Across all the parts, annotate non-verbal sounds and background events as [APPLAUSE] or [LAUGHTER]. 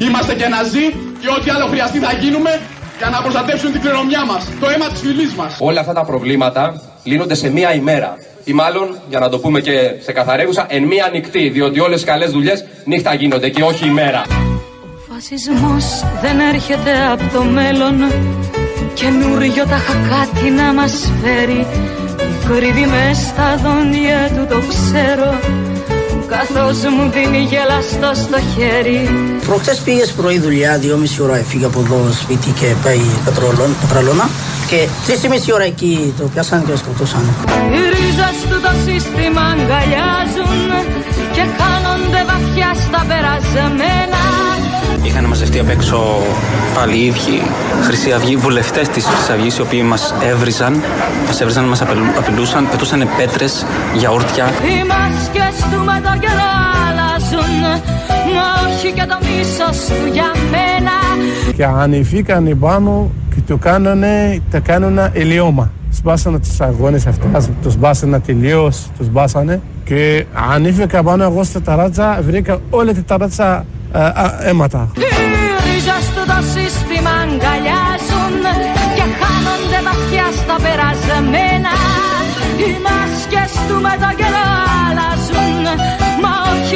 Είμαστε και ναζί και ό,τι άλλο χρειαστεί θα γίνουμε για να προστατεύσουν την κληρονομιά μας, το αίμα της φυλής μας. Όλα αυτά τα προβλήματα λύνονται σε μία ημέρα. Ή μάλλον, για να το πούμε και σε καθαρέγουσα, εν μία νυχτή. Διότι όλες οι καλές δουλειές νύχτα γίνονται και όχι ημέρα. Ο φασισμός δεν έρχεται από το μέλλον Καινούριο τα κάτι να μας φέρει Κρύβει μες στα δόντια του το ξέρω Καθώς μου δίνει γελαστό στο χέρι. Προχτές πήγες πρωί δουλειά, δυόμιση ώρα έφυγε από εδώ σπίτι και πάει πετραλώνα και τρεις και μισή ώρα εκεί το πιάσαν και το σκοτώσαν. Οι ρίζες του το σύστημα αγκαλιάζουν και χάνονται βαθιά στα περασμένα Είχαν μαζευτεί απ' έξω πάλι οι ίδιοι Χρυσή Αυγή, βουλευτές της Χρυσής Αυγής, οι οποίοι μας έβριζαν, μας έβριζαν, μας απειλούσαν, πετούσαν πέτρες, γιαούρτια. Οι μάσκες του με το καιρό αλλάζουν, μα όχι και το μίσος του για μένα. Και ανηφήκαν πάνω και το κάνανε, τα κάνουν ελιώμα. Σπάσανε τις αγώνες αυτές, τους μπάσανε τελείως, τους μπάσανε και ανήφηκα πάνω εγώ στα ταράτσα, βρήκα όλη τη ταράτσα αίματα. Οι ρίζες του το σύστημα αγκαλιάζουν και χάνονται βαθιά στα περασμένα. Οι μάσκες του με το καιρό αλλάζουν, μα όχι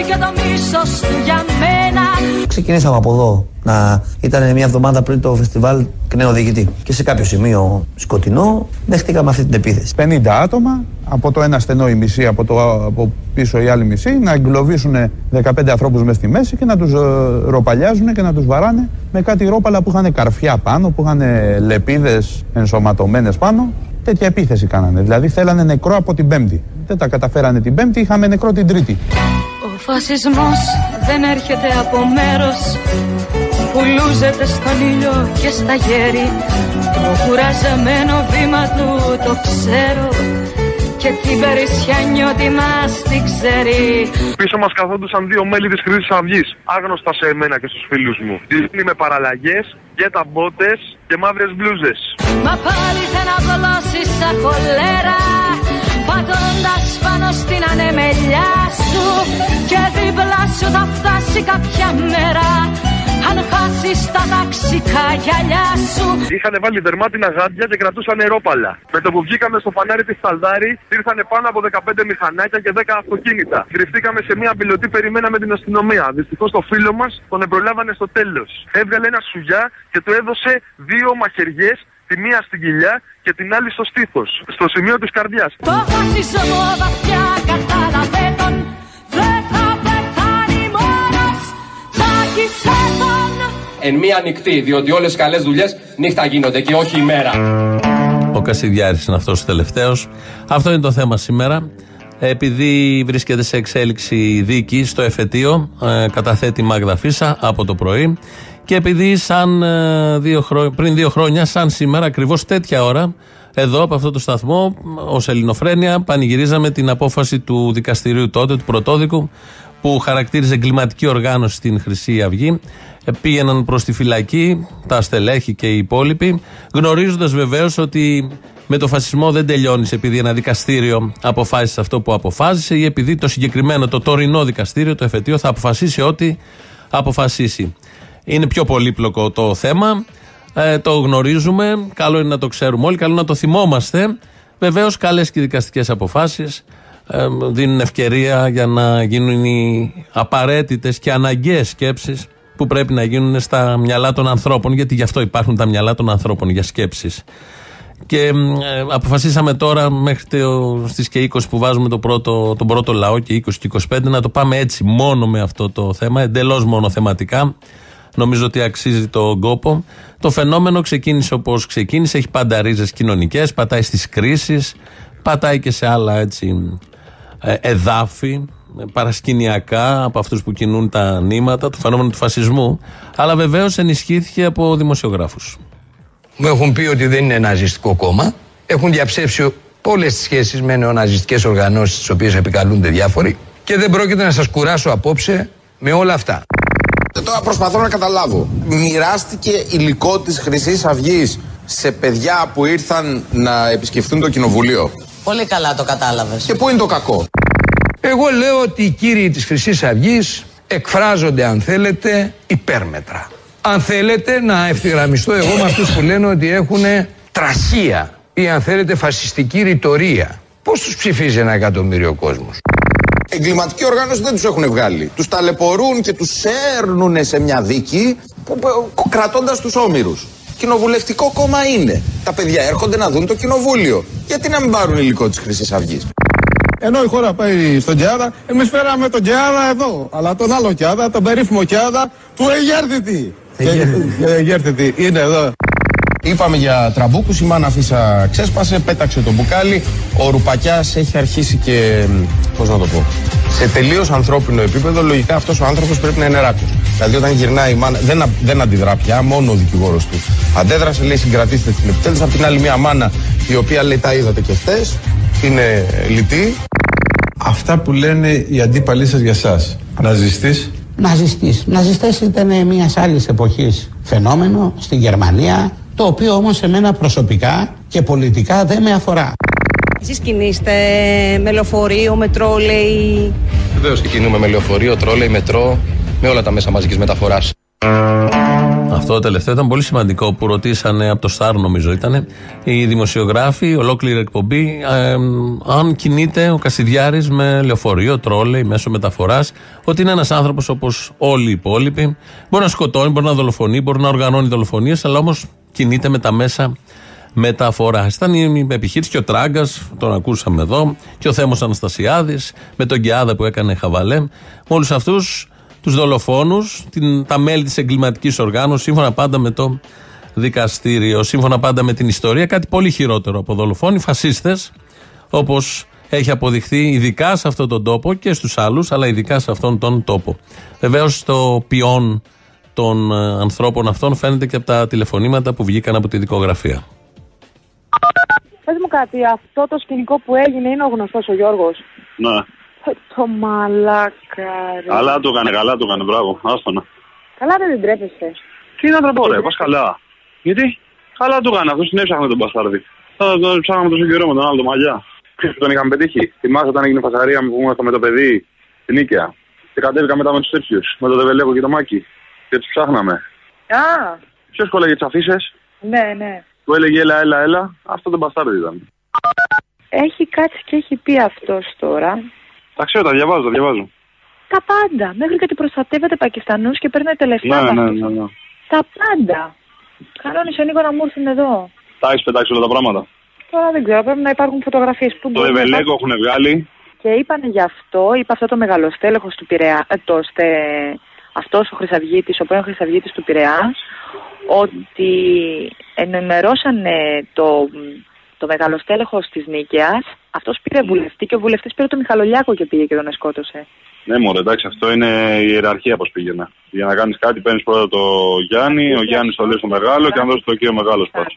και το μίσος του για μένα. Ξεκινήσαμε από εδώ να ήταν μια εβδομάδα πριν το φεστιβάλ νέο διοικητή. Και σε κάποιο σημείο σκοτεινό δεχτήκαμε αυτή την επίθεση. 50 άτομα, από το ένα στενό η μισή, από, το, από πίσω η άλλη μισή, να εγκλωβίσουν 15 ανθρώπους μέσα στη μέση και να τους ε, ροπαλιάζουν και να τους βαράνε με κάτι ρόπαλα που είχαν καρφιά πάνω, που είχαν λεπίδες ενσωματωμένες πάνω. Τέτοια επίθεση κάνανε. Δηλαδή θέλανε νεκρό από την Πέμπτη. Δεν τα καταφέρανε την Πέμπτη, είχαμε νεκρό την Τρίτη. Ο φασισμός δεν έρχεται από μέρος. Που λούζεται στον ήλιο και στα γέρη Το κουραζεμένο βήμα του το ξέρω. Και την περισσιά νιώτη μας την ξέρει. Πίσω μας καθόντουσαν δύο μέλη της Χρυσής Αυγής. Άγνωστα σε εμένα και στους φίλους μου. Δίνει με παραλλαγές, τα μπότες και μαύρες μπλούζες. Μα πάλι θα να βολώσεις σαν κολέρα Πατώντας πάνω στην ανεμελιά σου Και δίπλα σου θα φτάσει κάποια μέρα αν χάσεις τα ταξικά γυαλιά σου. Είχαν βάλει δερμάτινα γάντια και κρατούσαν νερόπαλα. Με το που βγήκαμε στο φανάρι της Σταλδάρη, ήρθαν πάνω από 15 μηχανάκια και 10 αυτοκίνητα. Κρυφτήκαμε σε μια πιλωτή, περιμέναμε την αστυνομία. Δυστυχώς το φίλο μας τον προλάβανε στο τέλος. Έβγαλε ένα σουγιά και του έδωσε δύο μαχαιριές τη μία στην κοιλιά και την άλλη στο στήθος, στο σημείο της καρδιάς. Το φασισμό βαθιά κατάλαβε τον Εν μία νυχτή, διότι όλες οι καλές δουλειές νύχτα γίνονται και όχι ημέρα. Ο Κασιδιάρης είναι αυτός ο τελευταίος. Αυτό είναι το θέμα σήμερα. Επειδή βρίσκεται σε εξέλιξη δίκη στο εφετείο, ε, καταθέτει Μάγδα Φίσα από το πρωί. Και επειδή σαν ε, δύο πριν δύο χρόνια, σαν σήμερα, ακριβώς τέτοια ώρα, εδώ από αυτό το σταθμό, ως Ελληνοφρένια, πανηγυρίζαμε την απόφαση του δικαστηρίου τότε, του πρωτόδικου, που χαρακτήριζε εγκληματική οργάνωση στην Χρυσή Αυγή. Ε, πήγαιναν προς τη φυλακή, τα στελέχη και οι υπόλοιποι, γνωρίζοντας βεβαίως ότι με το φασισμό δεν τελειώνεις επειδή ένα δικαστήριο αποφάσισε αυτό που αποφάσισε ή επειδή το συγκεκριμένο, το τωρινό δικαστήριο, το εφετείο, θα αποφασίσει ό,τι αποφασίσει. Είναι πιο πολύπλοκο το θέμα. Ε, το γνωρίζουμε. Καλό είναι να το ξέρουμε όλοι. Καλό να το θυμόμαστε. Βεβαίως, καλές και δικαστικές αποφάσεις ε, δίνουν ευκαιρία για να γίνουν οι απαραίτητες και αναγκαίες σκέψεις που πρέπει να γίνουν στα μυαλά των ανθρώπων, γιατί γι' αυτό υπάρχουν τα μυαλά των ανθρώπων για σκέψεις. Και ε, αποφασίσαμε τώρα μέχρι στις και 20 που βάζουμε το πρώτο, τον πρώτο λαό και 20 και 25 να το πάμε έτσι μόνο με αυτό το θέμα, εντελώς μόνο θεματικά. Νομίζω ότι αξίζει τον κόπο. Το φαινόμενο ξεκίνησε όπως ξεκίνησε, έχει πάντα ρίζες κοινωνικές, πατάει στις κρίσεις, πατάει και σε άλλα έτσι ε, εδάφη, παρασκηνιακά από αυτούς που κινούν τα νήματα του φαινόμενου του φασισμού, αλλά βεβαίως ενισχύθηκε από δημοσιογράφους. Μου έχουν πει ότι δεν είναι ναζιστικό κόμμα. Έχουν διαψεύσει όλες τις σχέσεις με νεοναζιστικές οργανώσεις, τις οποίες επικαλούνται διάφοροι. Και δεν πρόκειται να σας κουράσω απόψε με όλα αυτά. Ε, τώρα προσπαθώ να καταλάβω. Μοιράστηκε υλικό της Χρυσής Αυγής σε παιδιά που ήρθαν να επισκεφτούν το κοινοβουλίο; Πολύ καλά το κατάλαβες. Και πού είναι το κακό; Εγώ λέω ότι οι κύριοι της χρυσής αυγής εκφράζονται αν θέλετε υπέρμετρα. Αν θέλετε να ευθυγραμμιστώ εγώ με αυτούς που λένε ότι έχουν τραχία ή αν θέλετε φασιστική ρητορία. Πώς τους ψηφίζει ένα εκατομμύριο κόσμος; Εγκληματική οργάνωση δεν τους έχουν βγάλει. Τους ταλαιπωρούν και τους έρνουν σε μια δίκη κρατώντας τους όμοιρους. Κοινοβουλευτικό κόμμα είναι. Τα παιδιά έρχονται να δουν το κοινοβούλιο. Γιατί να μην πάρουν υλικό της Χρυσής Αυγής; Ενώ η χώρα πάει στον Καιάδα, εμείς φέραμε τον Καιάδα εδώ. Αλλά τον άλλο Καιάδα, τον περίφημο Καιάδα του Εγέρθητοι. Εγέρθητοι είναι εδώ. Είπαμε για τραμπούκους, η μάνα Φύσσα ξέσπασε, πέταξε το μπουκάλι. Ο Ρουπακιάς έχει αρχίσει και. Πώς να το πω. Σε τελείως ανθρώπινο επίπεδο, λογικά αυτός ο άνθρωπος πρέπει να είναι ράκος. Δηλαδή, όταν γυρνάει η μάνα, δεν, δεν αντιδρά πια, μόνο ο δικηγόρος του αντέδρασε, λέει συγκρατήστε την επιτέλεση. Απ' την άλλη, μια μάνα η οποία λέει τα είδατε και χτε, είναι λυτή. Αυτά που λένε οι αντίπαλοι σας για εσά, ναζιστής. Ναζιστής. Ναζιστές ήταν μιας άλλης εποχής φαινόμενο στην Γερμανία, το οποίο όμως εμένα προσωπικά και πολιτικά δεν με αφορά. Εσείς κινείστε με λεωφορείο, με τρόλεϊ. Βεβαίως και κινούμε με λεωφορείο, τρόλεϊ, μετρό, με όλα τα μέσα μαζικής μεταφοράς. Αυτό το τελευταίο ήταν πολύ σημαντικό που ρωτήσανε από το Στάρ, νομίζω ήταν οι δημοσιογράφοι, ολόκληρη εκπομπή, ε, αν κινείται ο Κασιδιάρης με λεωφορείο, τρόλεϊ, μέσω μεταφοράς, ότι είναι ένας άνθρωπος όπως όλοι οι υπόλοιποι. Μπορεί να σκοτώνει, μπορεί να δολοφονεί, μπορεί να οργανώνει δολοφονίες, αλλά όμως κινείται με τα μέσα μεταφοράς. Ήταν η επιχείρηση και ο Τράγκας, τον ακούσαμε εδώ, και ο Θέμος Αναστασιάδης, με τον Γκιάδα που έκανε χαβαλέ. Όλους αυτούς τους δολοφόνους, τα μέλη της εγκληματικής οργάνωσης, σύμφωνα πάντα με το δικαστήριο, σύμφωνα πάντα με την ιστορία, κάτι πολύ χειρότερο από δολοφόνοι, φασίστες, όπως έχει αποδειχθεί ειδικά σε αυτόν τον τόπο και στους άλλους, αλλά ειδικά σε αυτόν τον τόπο. Βεβαίως το ποιόν των ε, ανθρώπων αυτών φαίνεται και από τα τηλεφωνήματα που βγήκαν από τη δικογραφία. Πες μου κάτι, αυτό το σκηνικό που έγινε είναι ο γνωστός ο Γιώργος; Ναι. Ε, Το μαλάκα ρε. Καλά το έκανε, καλά το έκανε, μπράβο. Άστονα. Καλά δεν την τρέπεσαι. Τι να το πω, ρε, πας καλά. Γιατί, καλά το έκανε, αυτό την έψαχνε τον Μπαστάρδη. Θα τον ψάχναμε τόσο καιρό με τον άλλο, τον μαλλιά. Ποιος τον είχαμε πετύχει; Θυμάσαι όταν έγινε η φασαρία μου που ήμασταν με το παιδί στην Νίκαια. Και κατέβηκα μετά με τους τέτοιους, με το Δεβελέκο και το Μάκη. Και του ψάχναμε. Α, Ποιος κόλλαγε τις αφήσει, ναι, ναι. που έλεγε έλα, έλα, έλα. Αυτό τον Μπαστάρδη ήταν. Έχει κάτσει και έχει πει αυτός τώρα. Τα ξέρω, τα διαβάζω, τα διαβάζω. Τα πάντα. Μέχρι και ότι προστατεύεται Πακιστανούς και παίρνει τελευταία. Ναι, ναι, ναι, ναι. Τα πάντα. Κανόνισε ο Νίκο να μου έρθουν εδώ. Τα έχεις πετάξει όλα τα πράγματα. Τώρα δεν ξέρω, πρέπει να υπάρχουν φωτογραφίες που Το μπορεί να Δεβελέκο έχουν βγάλει. Και είπανε γι' αυτό, είπε αυτό το μεγαλοστέλεχος του Πειραιά, ε, το στε, αυτός ο Χρυσαυγίτης, ο πρώην Χρυσαυγίτης του Πειραιά, ότι ενημερώσανε το, το μεγαλοστέλεχος της Νίκαιας, αυτός πήρε βουλευτή και ο βουλευτής πήρε τον Μιχαλολιάκο και πήγε και τον σκότωσε. Ναι, μωρέ, εντάξει, αυτό είναι η ιεραρχία πώς πήγαινε. Για να κάνεις κάτι, παίρνεις πρώτα το Γιάννη, ο Γιάννης το λέει στο μεγάλο και αν δώσεις το κύριο μεγάλο πας.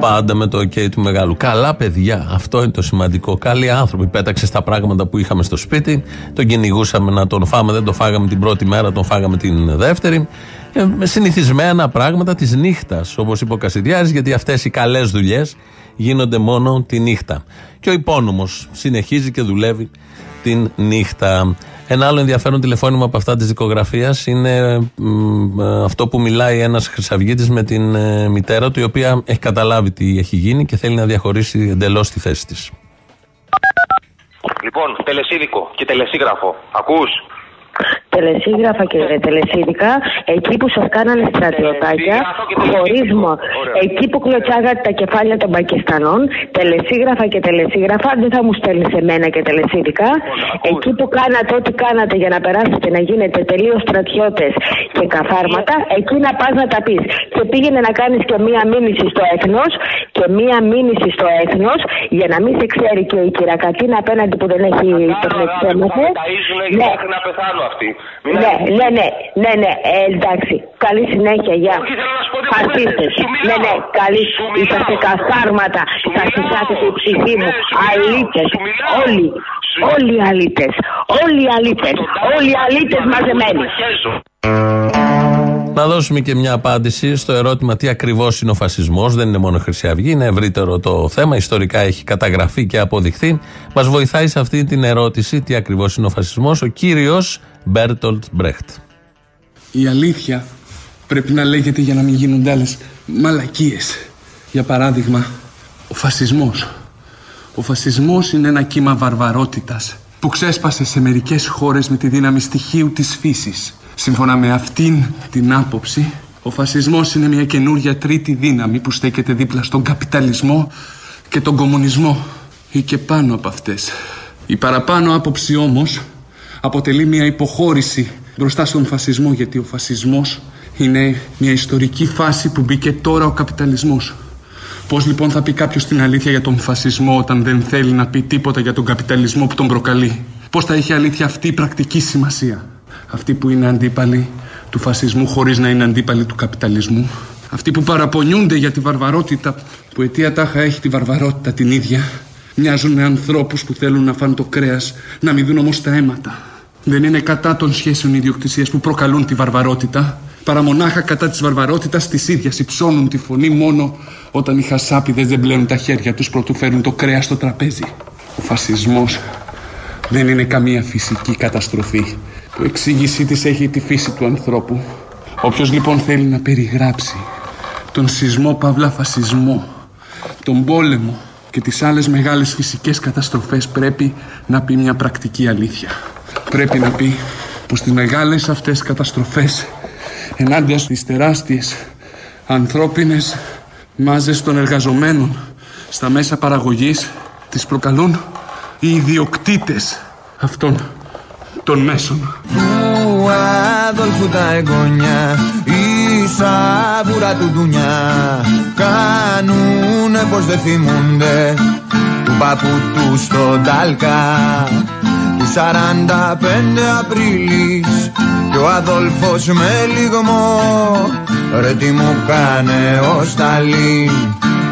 Πάντα με το OK του μεγάλου. Καλά παιδιά, αυτό είναι το σημαντικό. Καλοί άνθρωποι. Πέταξε στα πράγματα που είχαμε στο σπίτι. Τον κυνηγούσαμε να τον φάμε. Δεν τον φάγαμε την πρώτη μέρα, τον φάγαμε την δεύτερη. Ε, με συνηθισμένα πράγματα της νύχτας, όπως είπε ο Κασιδιάρης, γιατί αυτές οι καλές δουλειές γίνονται μόνο τη νύχτα. Και ο υπόνομος συνεχίζει και δουλεύει την νύχτα. Ένα άλλο ενδιαφέρον τηλεφώνημα από αυτά της δικογραφίας είναι μ, ε, αυτό που μιλάει ένας Χρυσαυγίτης με την ε, μητέρα του, η οποία έχει καταλάβει τι έχει γίνει και θέλει να διαχωρίσει εντελώς τη θέση της. Λοιπόν, τελεσίδικο και τελεσίγραφο. Ακούς; Τελεσίγραφα και τελεσίδικα, εκεί που σας κάνανε στρατιωτάκια, χωρισμό, εκεί που κλωτσάγατε τα κεφάλια των Πακιστανών, τελεσίγραφα και τελεσίγραφα, δεν θα μου στέλνεις εμένα και τελεσίδικα, εκεί που κάνατε ό,τι κάνατε για να περάσετε να γίνετε τελείως στρατιώτες και καθάρματα, εκεί να πας να τα πεις. Και πήγαινε να κάνεις και μία μήνυση στο έθνος και μία μήνυση στο έθνος για να μην σε ξέρει και η κυρακατίνα απέναντι που δεν έχει το φλεξέμαθε. Ταΐζουνε και μέχρι να πεθάνω αυτοί. Μην Ναι, ναι, ναι, ναι, ναι, ε, εντάξει. Καλή συνέχεια, γεια. Φασίστες. Ναι, ναι, καλή. Είσαστε καθάρματα. Θα συσάτε την ψυχή μου. Αλήτες. Όλοι. Όλοι οι αλήτες. Όλοι οι αλήτες. Όλοι οι αλήτες μαζεμένοι. Να δώσουμε και μια απάντηση στο ερώτημα τι ακριβώς είναι ο φασισμός. Δεν είναι μόνο η Χρυσή Αυγή, είναι ευρύτερο το θέμα. Ιστορικά έχει καταγραφεί και αποδειχθεί. Μας βοηθάει σε αυτή την ερώτηση τι ακριβώς είναι ο φασισμός ο κύριος Μπέρτολτ Μπρέχτ. Η αλήθεια πρέπει να λέγεται για να μην γίνονται άλλες μαλακίες. Για παράδειγμα, ο φασισμός. Ο φασισμός είναι ένα κύμα βαρβαρότητας που ξέσπασε σε μερικές χώρες με τη δύναμη στοιχείου της φύσης. Σύμφωνα με αυτήν την άποψη, ο φασισμός είναι μια καινούρια τρίτη δύναμη που στέκεται δίπλα στον καπιταλισμό και τον κομμουνισμό ή και πάνω από αυτές. Η παραπάνω άποψη όμως αποτελεί μια υποχώρηση μπροστά στον φασισμό γιατί ο φασισμός είναι μια ιστορική φάση που μπήκε τώρα ο καπιταλισμός. Πώς λοιπόν θα πει κάποιος την αλήθεια για τον φασισμό όταν δεν θέλει να πει τίποτα για τον καπιταλισμό που τον προκαλεί; Πώς θα έχει αλήθεια αυτή η πρακτική σημασία; Αυτοί που είναι αντίπαλοι του φασισμού χωρίς να είναι αντίπαλοι του καπιταλισμού. Αυτοί που παραπονιούνται για τη βαρβαρότητα που αιτία τάχα έχει τη βαρβαρότητα την ίδια μοιάζουν με ανθρώπους που θέλουν να φάνε το κρέας να μην δουν όμως τα αίματα. Δεν είναι κατά των σχέσεων ιδιοκτησίας που προκαλούν τη βαρβαρότητα παρά μονάχα κατά της βαρβαρότητας της ίδιας. Υψώνουν τη φωνή μόνο όταν οι χασάπιδες δεν πλένουν τα χέρια τους προτού φέρουν το κρέας στο τραπέζι. Ο φασισμός δεν είναι καμία φυσική καταστροφή που εξήγησή της έχει τη φύση του ανθρώπου. Όποιος λοιπόν θέλει να περιγράψει τον σεισμό παύλα φασισμό, τον πόλεμο και τις άλλες μεγάλες φυσικές καταστροφές πρέπει να πει μια πρακτική αλήθεια. Πρέπει να πει πως τις μεγάλες αυτές καταστροφές ενάντια στις τεράστιες ανθρώπινες μάζες των εργαζομένων στα μέσα παραγωγής τις προκαλούν οι ιδιοκτήτες αυτών των μέσων. Του Αδόλφου τα εγγόνια η σαβούρα του δουνιά κάνουνε πως δεν θυμούνται του παππού του στον Τάλκα. Του 45 Απρίλης και ο Αδόλφος με λιγμό. Ρε τι μου κάνε ο Σταλίν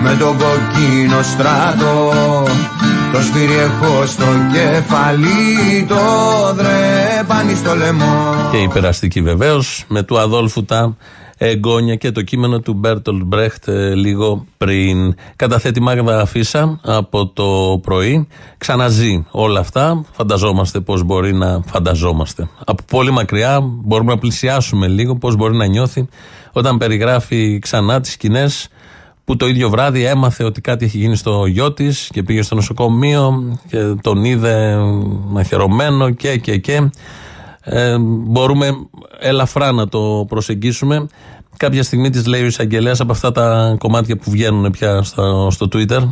με τον κοκκίνο στράτο το σπίρι έχω στο κεφαλί, το δρέπανι στο λαιμό. Και η περαστική βεβαίως με του Αδόλφου τα εγγόνια και το κείμενο του Μπέρτολ Μπρέχτ ε, λίγο πριν. Καταθέτει Μάγδα Αφίσα από το πρωί. Ξαναζεί όλα αυτά. Φανταζόμαστε πώς μπορεί να φανταζόμαστε. Από πολύ μακριά μπορούμε να πλησιάσουμε λίγο πώς μπορεί να νιώθει όταν περιγράφει ξανά τις σκηνές που το ίδιο βράδυ έμαθε ότι κάτι έχει γίνει στο γιο της και πήγε στο νοσοκομείο και τον είδε μαχαιρωμένο και και και. Ε, μπορούμε ελαφρά να το προσεγγίσουμε. Κάποια στιγμή της λέει ο εισαγγελέας από αυτά τα κομμάτια που βγαίνουν πια στο, στο Twitter.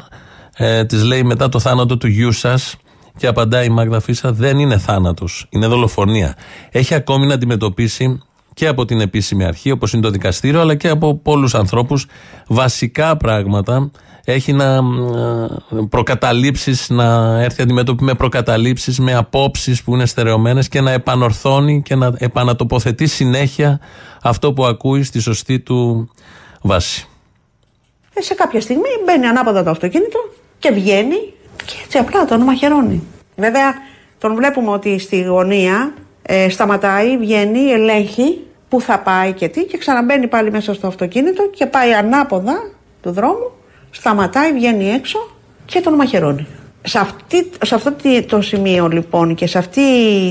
Ε, της λέει μετά το θάνατο του γιού σας και απαντάει η Μάγδα Φίσα: Δεν είναι θάνατος, είναι δολοφονία. Έχει ακόμη να αντιμετωπίσει και από την επίσημη αρχή, όπως είναι το δικαστήριο, αλλά και από πολλούς ανθρώπους βασικά πράγματα. Έχει να ε, προκαταλήψεις, να έρθει αντιμέτωπη με προκαταλήψεις, με απόψεις που είναι στερεωμένες και να επανορθώνει και να επανατοποθετεί συνέχεια αυτό που ακούει στη σωστή του βάση. Ε, σε κάποια στιγμή μπαίνει ανάποδα το αυτοκίνητο και βγαίνει και έτσι απλά τον μαχαιρώνει. Βέβαια τον βλέπουμε ότι στη γωνία ε, σταματάει, βγαίνει, ελέγχει πού θα πάει και τι και ξαναμπαίνει πάλι μέσα στο αυτοκίνητο και πάει ανάποδα του δρόμου, σταματάει, βγαίνει έξω και τον μαχαιρώνει. Σε, αυτή, σε αυτό το σημείο λοιπόν και σε αυτή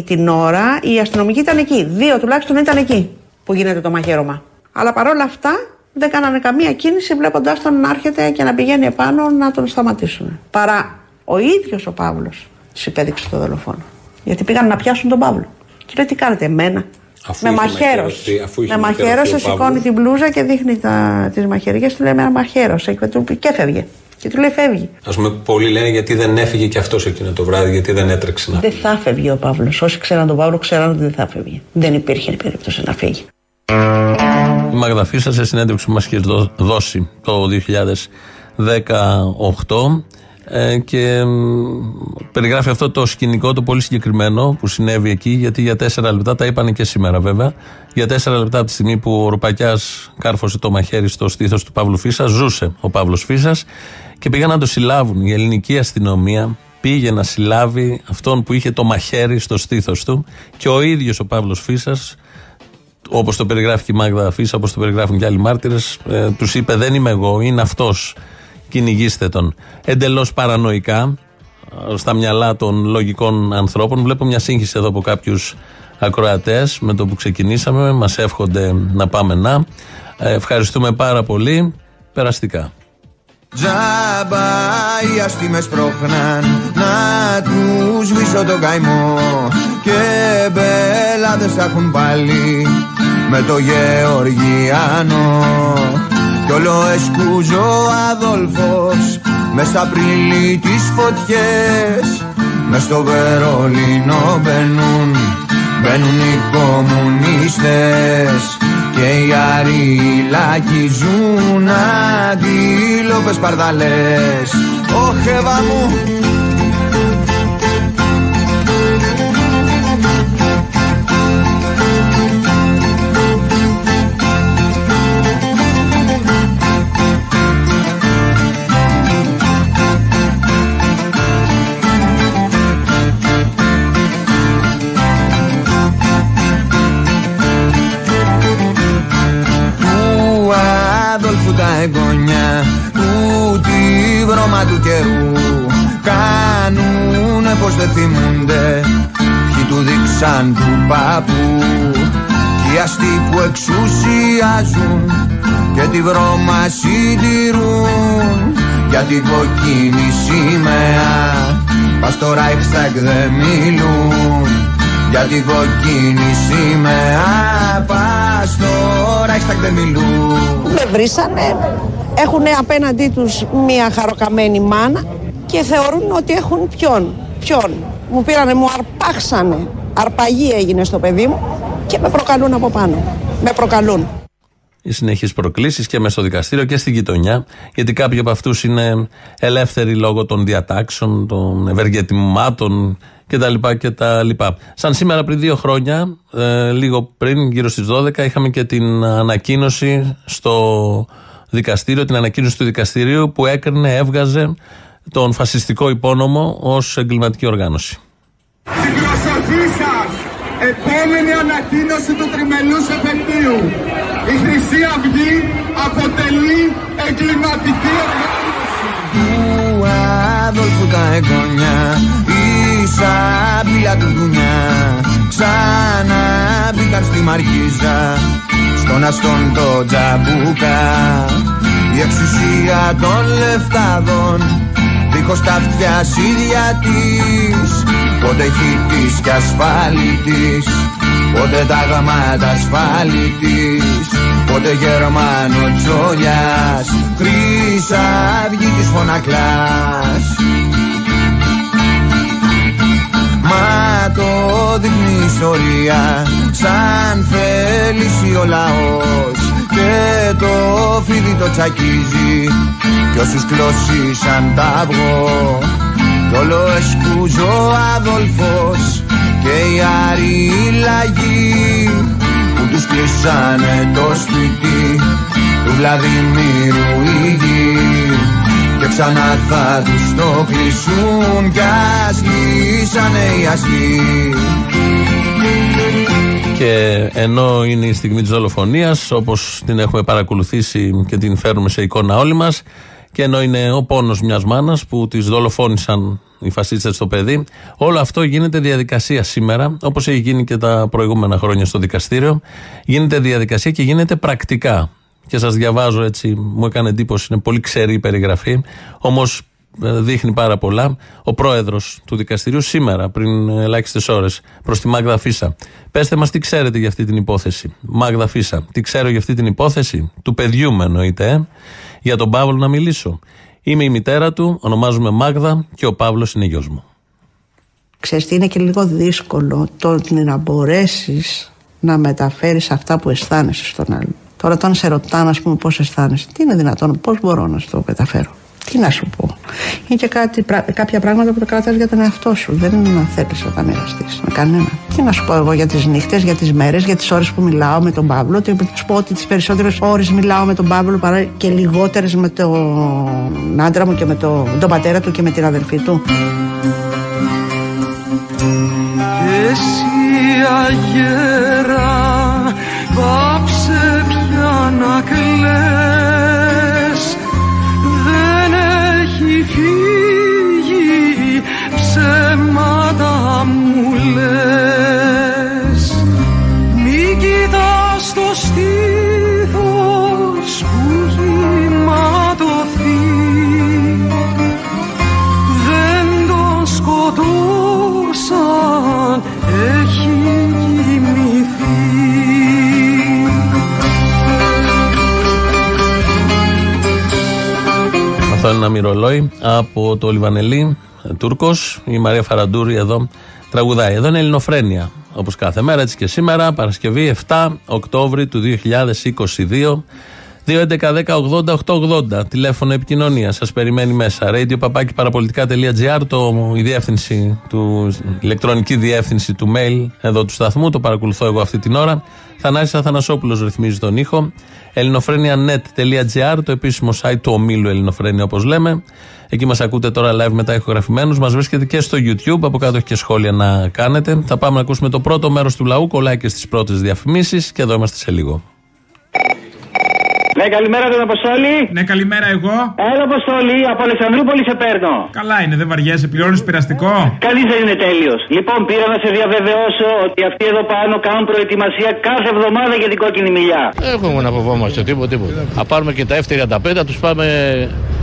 την ώρα οι αστυνομικοί ήταν εκεί. Δύο τουλάχιστον ήταν εκεί που γίνεται το μαχαίρωμα. Αλλά παρόλα αυτά δεν κάνανε καμία κίνηση βλέποντάς τον να έρχεται και να πηγαίνει επάνω να τον σταματήσουν. Παρά ο ίδιος ο Παύλος του υπέδειξε το δολοφόνο. Γιατί πήγαν να πιάσουν τον Παύλο. Και λέει τι κάνετε εμένα; Αφού με μαχαίρος. Με μαχαίρος σηκώνει την μπλούζα και δείχνει τις μαχαιριέ. Του λέει με ένα μαχαίρος. Και έφευγε. Και του λέει φεύγει. Α πούμε, πολλοί λένε γιατί δεν έφυγε και αυτός εκείνο το βράδυ, γιατί δεν έτρεξε να Δεν θα φεύγει ο Παύλος. Όσοι ξέραν τον Παύλο, ξέραν ότι δεν θα φεύγει. Δεν υπήρχε περίπτωση να φύγει. Η Μαγδαφίσα σε συνέντευξη που μας είχε δώσει το 2018 ε, και περιγράφει αυτό το σκηνικό το πολύ συγκεκριμένο που συνέβη εκεί γιατί για τέσσερα λεπτά, τα είπανε και σήμερα βέβαια για τέσσερα λεπτά από τη στιγμή που ο Ρουπακιάς κάρφωσε το μαχαίρι στο στήθος του Παύλου Φίσα ζούσε ο Παύλος Φίσας και πήγαν να το συλλάβουν η ελληνική αστυνομία πήγε να συλλάβει αυτόν που είχε το μαχαίρι στο στήθος του και ο ίδιος ο Παύλος Φίσας όπως το περιγράφει και η Μάγδα Φίσα, όπως το περιγράφουν και άλλοι μάρτυρες, ε, τους είπε Δεν είμαι εγώ, είναι αυτός. Κυνηγήστε τον. Εντελώς παρανοϊκά, ε, στα μυαλά των λογικών ανθρώπων. Βλέπω μια σύγχυση εδώ από κάποιους ακροατές με το που ξεκινήσαμε. Μας εύχονται να πάμε να. Ε, ευχαριστούμε πάρα πολύ. Περαστικά. Τζάμπα οι αστήμες πρόχναν να τους σβήσω τον καημό και μπελάδες θα έχουν πάλι με το Γεωργιάνο κι όλο εσκούζω ο Αδόλφος μες στα πρίλη τις φωτιές. Μες στο Βερολίνο μπαίνουν μπαίνουν οι κομμουνίστες και οι αριλάκοι ζουν αντίλοπες παρδαλές. Ωχ μου δεν θυμούνται ποιοι του δείξαν του παππού. Κι οι αστεί που εξουσιάζουν και τη βρώμα συντηρούν. Για την κοκκίνη σημαία πας στο Ράιχσταγκ δεν μιλούν. Για την κοκκίνη σημαία πας στο Ράιχσταγκ δεν μιλούν. Με βρήσανε, έχουν απέναντί τους μία χαροκαμένη μάνα και θεωρούν ότι έχουν ποιον. Ποιον; Μου πήρανε, μου αρπάξανε. Αρπαγή έγινε στο παιδί μου και με προκαλούν από πάνω. Με προκαλούν. Οι συνεχεί προκλήσεις και μέσα στο δικαστήριο και στην γειτονιά, γιατί κάποιοι από αυτούς είναι ελεύθεροι λόγω των διατάξεων, των ευεργετημάτων κτλ. κτλ. Σαν σήμερα πριν δύο χρόνια, ε, λίγο πριν, γύρω στις 12, είχαμε και την ανακοίνωση στο δικαστήριο, την ανακοίνωση του δικαστηρίου που έκρινε, έβγαζε τον φασιστικό υπόνομο ως εγκληματική οργάνωση. Στην προσοχή σα, επόμενη ανακοίνωση του τριμελούς επαιτίου. Η Χρυσή Αυγή αποτελεί εγκληματική οργάνωση. Του Αδόλφου τα εγγόνια σάπια του δουλειά Ξανά μπήκαν στη Μαρκίζα Στον αστόν το τζαμπούκα Η εξουσία των λεφτάδων Δίχως τα αυτιά ίδια της Πότε χιτής κι ασφάλιτης Πότε τα γαμάτα ασφάλιτης Πότε Γερμανο τζόλιας Χρύσα αυγή της φωνακλάς Μα το δείχνει η ιστορία σαν θέληση ο λαός. Και το φίδι το τσακίζει κι όσους κλώσισαν τα αυγό. Κι όλο εσκούζω Αδόλφος και οι αριλαγοί που τους κλείσανε το σπίτι του Βλαδιμίρου η γη. και ξανά θα τους το κλείσουν κι ας οι αστεί και ενώ είναι η στιγμή της δολοφονίας όπως την έχουμε παρακολουθήσει και την φέρνουμε σε εικόνα όλοι μας και ενώ είναι ο πόνος μιας μάνας που τις δολοφόνησαν οι φασίστες στο παιδί όλο αυτό γίνεται διαδικασία σήμερα όπως έχει γίνει και τα προηγούμενα χρόνια στο δικαστήριο. Γίνεται διαδικασία και γίνεται πρακτικά και σας διαβάζω έτσι, μου έκανε εντύπωση, είναι πολύ ξερή η περιγραφή, όμως ε, δείχνει πάρα πολλά. Ο πρόεδρος του δικαστηρίου σήμερα, πριν ελάχιστες ώρες, προς τη Μάγδα Φίσα. Πέστε μας τι ξέρετε για αυτή την υπόθεση. Μάγδα Φίσα, τι ξέρω για αυτή την υπόθεση. Του παιδιού με εννοείται, ε; Για τον Παύλο να μιλήσω. Είμαι η μητέρα του, ονομάζομαι Μάγδα και ο Παύλος είναι γιος μου. Ξέρεις τι είναι και λίγο δύσκολο το να μπορέσεις να μεταφέρεις αυτά που αισθάνεσαι στον άλλο. Τώρα, όταν σε ρωτάνε, ας πούμε, πώς αισθάνεσαι, τι είναι δυνατόν, πώς μπορώ να το μεταφέρω; Τι να σου πω; Είναι και κάτι, κάποια πράγματα που τα κρατάς για τον εαυτό σου. Δεν είναι να θέλεις να τα μοιραστείς με κανένα. Τι να σου πω εγώ για τις νύχτες, για τις μέρες, για τις ώρες που μιλάω με τον Παύλο. Ότι σου πω ότι τις περισσότερες ώρες μιλάω με τον Παύλο παρά και λιγότερες με τον άντρα μου και με το, τον πατέρα του και με την αδελφή του. Και εσύ αγέρα από το Λιβανελί, Τούρκος. Η Μαρία Φαραντούρη εδώ τραγουδάει. Εδώ είναι Ελληνοφρένια. Όπως κάθε μέρα, έτσι και σήμερα, Παρασκευή 7 Οκτώβρη του 2022. 2.11.10.80.880 τηλέφωνο επικοινωνία. Σας περιμένει μέσα. Radio papakiparapolitica.gr το, η διεύθυνση του, η ηλεκτρονική διεύθυνση του mail εδώ του σταθμού. Το παρακολουθώ εγώ αυτή την ώρα. Θανάσης Αθανασόπουλος ρυθμίζει τον ήχο. ελληνοφρένια.net.gr το επίσημο site του ομίλου Ελληνοφρένια όπως λέμε. Εκεί μας ακούτε τώρα live μετά ηχογραφημένους. Μας βρίσκεται και στο YouTube. Από κάτω έχει και σχόλια να κάνετε. Θα πάμε να ακούσουμε το πρώτο μέρος του λαού. Κολλάει και στις πρώτες διαφημίσεις και εδώ είμαστε σε λίγο. Ναι, καλημέρα τον Αποστόλη. Ναι, καλημέρα εγώ. Έλα, Αποστόλη, από Αλεξανδρούπολη σε παίρνω. Καλά είναι, δεν βαριέσαι, πληρώνεις πειραστικό; Κανείς δεν είναι τέλειος. Λοιπόν, πήρα να σε διαβεβαιώσω ότι αυτοί εδώ πάνω κάνουν προετοιμασία κάθε εβδομάδα για την κόκκινη μιλιά. Έχουμε να φοβόμαστε τίποτα, τίποτα. Θα πάρουμε και τα F35, τους πάμε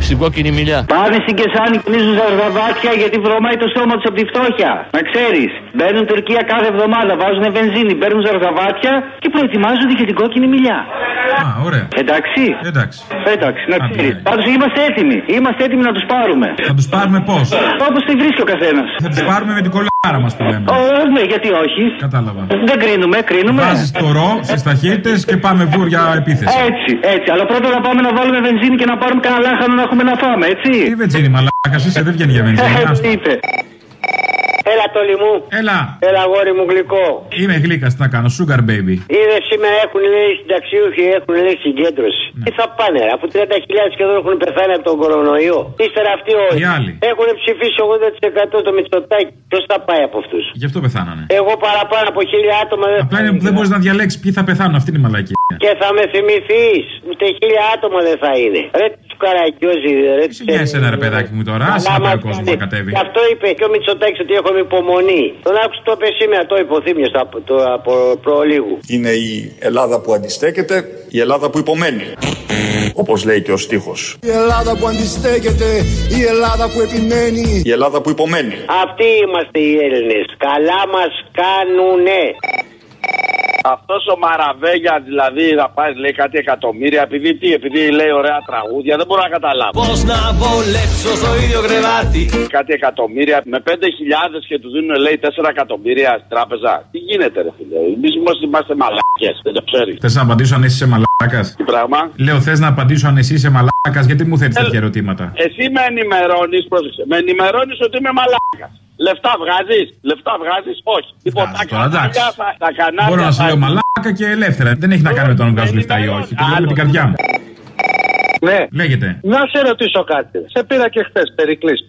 στην κόκκινη μιλιά. Πάνε στην Κεσάνη, κνίζουν ζαρδαβάτια γιατί βρωμάει το στόμα τους από τη φτώχεια. Να ξέρεις. Μπαίνουν Τουρκία κάθε εβδομάδα, βάζουν βενζίνη, παίρνουν ζαρδαβάτια και προετοιμάζονται για την κόκκινη μιλιά. Α, ωραία. Εντάξει. Εντάξει. Εντάξει, να ξέρεις. Πάντως είμαστε έτοιμοι. Είμαστε έτοιμοι να τους πάρουμε. Θα τους πάρουμε πώς; Όπως τη βρίσκει ο καθένας. Θα τους πάρουμε με την κολάρα μας που λέμε. Ω, ναι, γιατί όχι. Κατάλαβα. Δεν κρίνουμε, κρίνουμε. Βάζεις το ρο στις ταχύτητες και πάμε βούρια επίθεση. Έτσι, έτσι. Αλλά πρώτα να πάμε να βάλουμε βενζίνη και να πάρουμε κανένα λάχανο να έχουμε να φάμε, έτσι. Τι βενζίνη, μαλάκας, είσαι δεν βγαίνει για βενζίνη. Ε, άστο. τι είπε. Έλα το λιμού. Έλα. Έλα γόρι μου γλυκό. Είμαι γλύκας, τι να κάνω, sugar baby. Είδε σήμερα έχουν λέει συνταξιούχοι, έχουν λέει συγκέντρωση. Τι θα πάνε, ρε, αφού 30.000 σχεδόν έχουν πεθάνει από τον κορονοϊό. Ύστερα αυτοί όλοι Οι άλλοι. έχουν ψηφίσει 80% το μυτσοτάκι. Ποιος θα πάει από αυτούς; Γι' αυτό πεθάνανε. Εγώ παραπάνω από χίλια άτομα δεν Απλά είναι που δεν μπορείς να διαλέξεις ποιοι θα πεθάνουν, αυτή είναι η μαλακή. Και θα με θυμηθείς. Ούτε χίλια άτομα δεν θα είναι. Ρε του καραγκιόζη, ρε του Για εσένα ρε παιδάκι μου τώρα, άσε να πάει ο κόσμος να κατέβει. Γι' αυτό είπε και ο Μητσοτάκης ότι έχουμε υπομονή. Τον άκουσε το είπε σήμερα, το υποθύμιο από, το, από προλίγου. Είναι η Ελλάδα που αντιστέκεται, η Ελλάδα που υπομένει. Όπως λέει και ο στίχος. Η Ελλάδα που αντιστέκεται, η Ελλάδα που επιμένει. Η Ελλάδα που υπομένει. Αυτοί είμαστε οι Έλληνες. Καλά μας κάνουνε. Αυτός ο Μαραβέγιας δηλαδή να πάει λέει κάτι εκατομμύρια επειδή τι, επειδή λέει ωραία τραγούδια, δεν μπορώ να καταλάβω. Πώς να βολέψω στο ίδιο κρεβάτι; Κάτι εκατομμύρια με 5.000 και του δίνουν λέει 4 εκατομμύρια στην τράπεζα. Τι γίνεται, ρε φίλε. Εμείς είμαστε μαλάκες, δεν το ξέρεις. Θες να απαντήσω αν είσαι μαλάκας; Τι πράγμα; Λέω, θες να απαντήσω αν εσύ είσαι μαλάκας, γιατί μου θέτεις τέτοια ερωτήματα; Εσύ με ενημερώνεις, πρόσεξε, με ενημερώνεις ότι είμαι μαλάκας. Λεφτά βγάζεις, λεφτά βγάζεις, όχι. Λοιπόν, τα τώρα, εντάξει. κανάλια θα- τα κανάλια Μπορώ να σου θα- λέω μαλάκα και ελεύθερα. Δεν έχει να κάνει με το αν βγάζω λεφτά ή όχι. Το λέω με την καρδιά μου. Ναι. Λέγεται. Να σε ρωτήσω κάτι. Σε πήρα και χθες, Περικλής.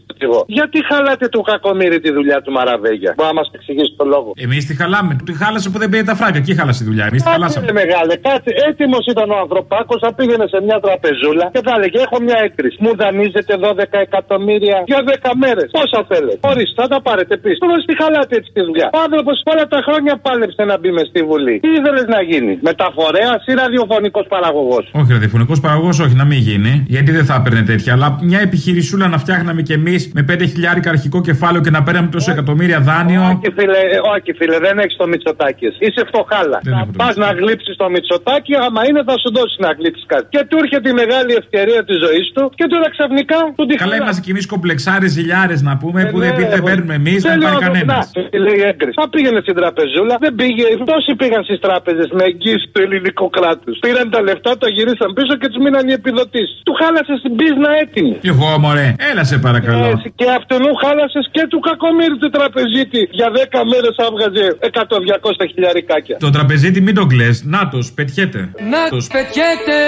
Γιατί χαλάτε του κακομίρι τη δουλειά του Μαραβέγια; Μπορεί να μας εξηγήσει το λόγο. Εμείς τη χαλάμε. Του χάλασε που δεν πήρε τα φράγκα. Εκεί χάλασε τη δουλειά. Εμείς τη χαλάσαμε. Κάτσε, μεγάλε, κάτσε. Έτοιμος ήταν ο ανθρωπάκος, θα πήγαινε σε μια τραπεζούλα και θα έλεγε: Έχω μια έκρηση. Μου δανείζετε 12 εκατομμύρια για 10 μέρες. Πόσα θέλετε. Ορίστε, θα τα πάρετε πίσω. Τώρα τι χαλάτε έτσι τη δουλειά. Ο άνθρωπος όλα τα χρόνια πάλεψε να μπει μες στη Βουλή. Τι ήθελες να γίνει, Μεταφορέας ή ραδιοφωνικός παραγωγός; Όχι, ραδιοφωνικός παραγωγός, όχι, να μην γίνει. Γιατί δεν θα έπαιρνε τέτοια. Αλλά μια επιχειρησούλα να φτιάχναμε κι εμείς με 5 χιλιάρικα αρχικό κεφάλαιο και να παίρναμε τόσο εκατομμύρια δάνειο. Όχι φίλε, ε, όχι φίλε, δεν έχεις το Μητσοτάκι. Είσαι φτωχάλα. Θα πας να γλύψεις το Μητσοτάκι, άμα είναι θα σου δώσει να γλύψεις κάτι. Και του έρχεται η μεγάλη ευκαιρία της ζωής του και τώρα ξαφνικά του τη Καλά, είμαστε κι εμείς κομπλεξάρες ζηλιάρες να πούμε που ναι, επειδή δεν εγώ- παίρνουμε εμείς, δεν Θέλω πάει να το- κανένας. να, τι λέει η έγκριση. Θα πήγαινε στην τραπεζούλα, δεν πήγε. Τόσοι πήγαν στις τράπεζες με εγγύηση του ελληνικού κράτους. Πήραν τα λεφτά, τα γυρίσαν πίσω και τους μείναν οι επιδοτήσει. Του χάλασες την πίσνα έτοιμη. Και εγώ, μωρέ, έλα σε παρακαλώ. Έτσι, και αυτού χάλασες και του κακομίρι του τραπεζίτη. Για 10 μέρες άβγαζε 100-200 χιλιαρικάκια. Το τραπεζίτη μην τον κλε. Νάτος, πετιέται. Να τους πετιέται.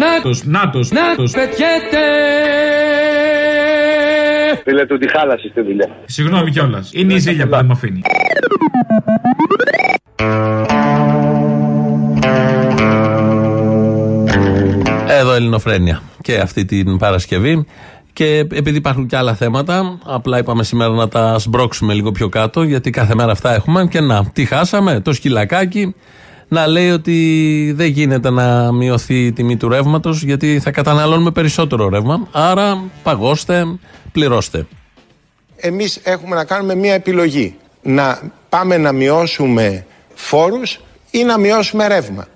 Να Νάτος, νάτος, να νάτος. τους πετιέται. Φίλε του τη χάλασες τη δουλειά. Συγγνώμη κιόλας. Είναι η ζήλια που δεν με αφήνει. Εδώ Ελληνοφρένια και αυτή την Παρασκευή. Και επειδή υπάρχουν και άλλα θέματα, απλά είπαμε σήμερα να τα σμπρώξουμε λίγο πιο κάτω, γιατί κάθε μέρα αυτά έχουμε. Και να, τι χάσαμε, το σκυλακάκι να λέει ότι δεν γίνεται να μειωθεί η τιμή του ρεύματος, γιατί θα καταναλώνουμε περισσότερο ρεύμα. Άρα παγώστε, πληρώστε. Εμείς έχουμε να κάνουμε μία επιλογή. Να πάμε να μειώσουμε φόρους ή να μειώσουμε ρεύμα.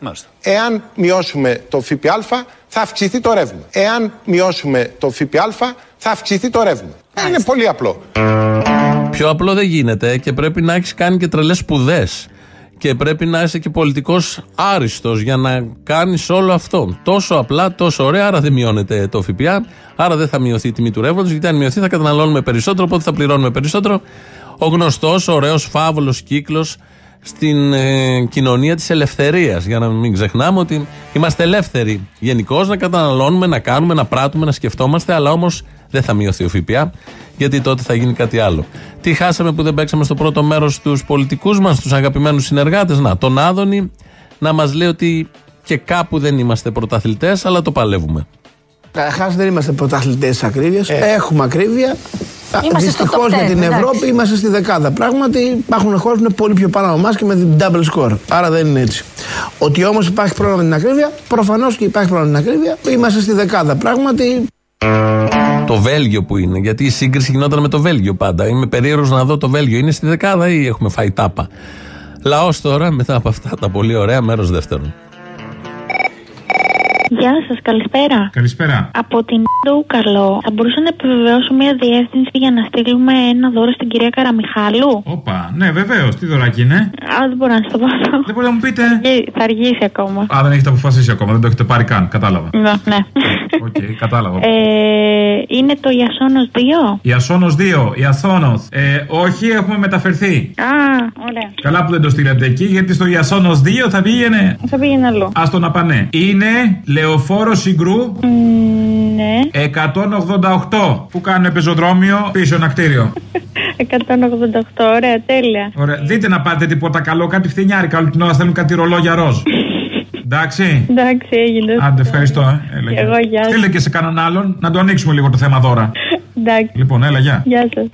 Εάν μειώσουμε το ΦΠΑ, θα αυξηθεί το ρεύμα. Εάν μειώσουμε το ΦΠΑ, θα αυξηθεί το ρεύμα. Είναι πολύ απλό. Πιο απλό δεν γίνεται και πρέπει να έχεις κάνει και τρελές σπουδές. Και πρέπει να είσαι και πολιτικός άριστος για να κάνεις όλο αυτό. Τόσο απλά, τόσο ωραία. Άρα δεν μειώνεται το ΦΠΑ, άρα δεν θα μειωθεί η τιμή του ρεύματος. Γιατί αν μειωθεί θα καταναλώνουμε περισσότερο, οπότε θα πληρώνουμε περισσότερο. Ο γνωστός, ωραίος, φάβολο κύκλος στην ε, κοινωνία της ελευθερίας για να μην ξεχνάμε ότι είμαστε ελεύθεροι γενικώ να καταναλώνουμε, να κάνουμε, να πράττουμε, να σκεφτόμαστε αλλά όμως δεν θα μειωθεί ο ΦΠΑ γιατί τότε θα γίνει κάτι άλλο. Τι χάσαμε που δεν παίξαμε στο πρώτο μέρος στους πολιτικούς μας, στους αγαπημένους συνεργάτες, να τον Άδωνη να μας λέει ότι και κάπου δεν είμαστε πρωταθλητές αλλά το παλεύουμε. Καταρχάς δεν είμαστε πρωταθλητές τη ακρίβειας. Ε. Έχουμε ακρίβεια. Δυστυχώς για την Ευρώπη είμαστε στη δεκάδα. Πράγματι υπάρχουν χώρες που είναι πολύ πιο πάνω από εμάς και με double score. Άρα δεν είναι έτσι. Ότι όμως υπάρχει πρόβλημα με την ακρίβεια, προφανώς και υπάρχει πρόβλημα με την ακρίβεια. Είμαστε στη δεκάδα. Πράγματι. Το Βέλγιο που είναι, γιατί η σύγκριση γινόταν με το Βέλγιο πάντα. Είμαι περίεργος να δω το Βέλγιο. Είναι στη δεκάδα ή έχουμε φάει τάπα; Λαός τώρα, μετά από αυτά τα πολύ ωραία, μέρος δεύτερον. Γεια σας, καλησπέρα. Καλησπέρα. Από την Καρλό, θα μπορούσα να επιβεβαιώσω μια διεύθυνση για να στείλουμε ένα δώρο στην κυρία Καραμιχάλου; Όπα, ναι, βεβαίως. Τι δωράκι είναι; Α, δεν μπορώ να σας το πω αυτό. Δεν μπορεί να μου πείτε. Θα αργήσει ακόμα. Α, δεν έχετε αποφασίσει ακόμα, δεν το έχετε πάρει καν. Κατάλαβα. Ναι, ναι. Okay, okay, κατάλαβα. Ε, είναι το Ιάσονος 2. Ιάσονος 2, Ιάσονο. Ε, όχι, έχουμε μεταφερθεί. Α, ωραία. Καλά που δεν το στείλατε εκεί, γιατί στο Ιασόνος 2 θα πήγαινε. Θα πήγαινε αλλού. Α τον απανέ. Είναι λεωφόρο συγκρού. Mm, ναι. 188 που κάνουν πεζοδρόμιο πίσω ένα κτίριο. [LAUGHS] 188, ωραία, τέλεια. Ωραία. Δείτε να πάτε τίποτα καλό, κάτι φθηνιάρικα. Όλη την ώρα θέλουν κάτι ρολόγια ροζ. Εντάξει. Εντάξει, έγινε. Άντε, ευχαριστώ. Ε. Έλεγε. Εγώ, γεια Στείλε και σε κανέναν άλλον να το ανοίξουμε λίγο το θέμα δώρα. Εντάξει. Λοιπόν, έλα, γεια. Γεια σας.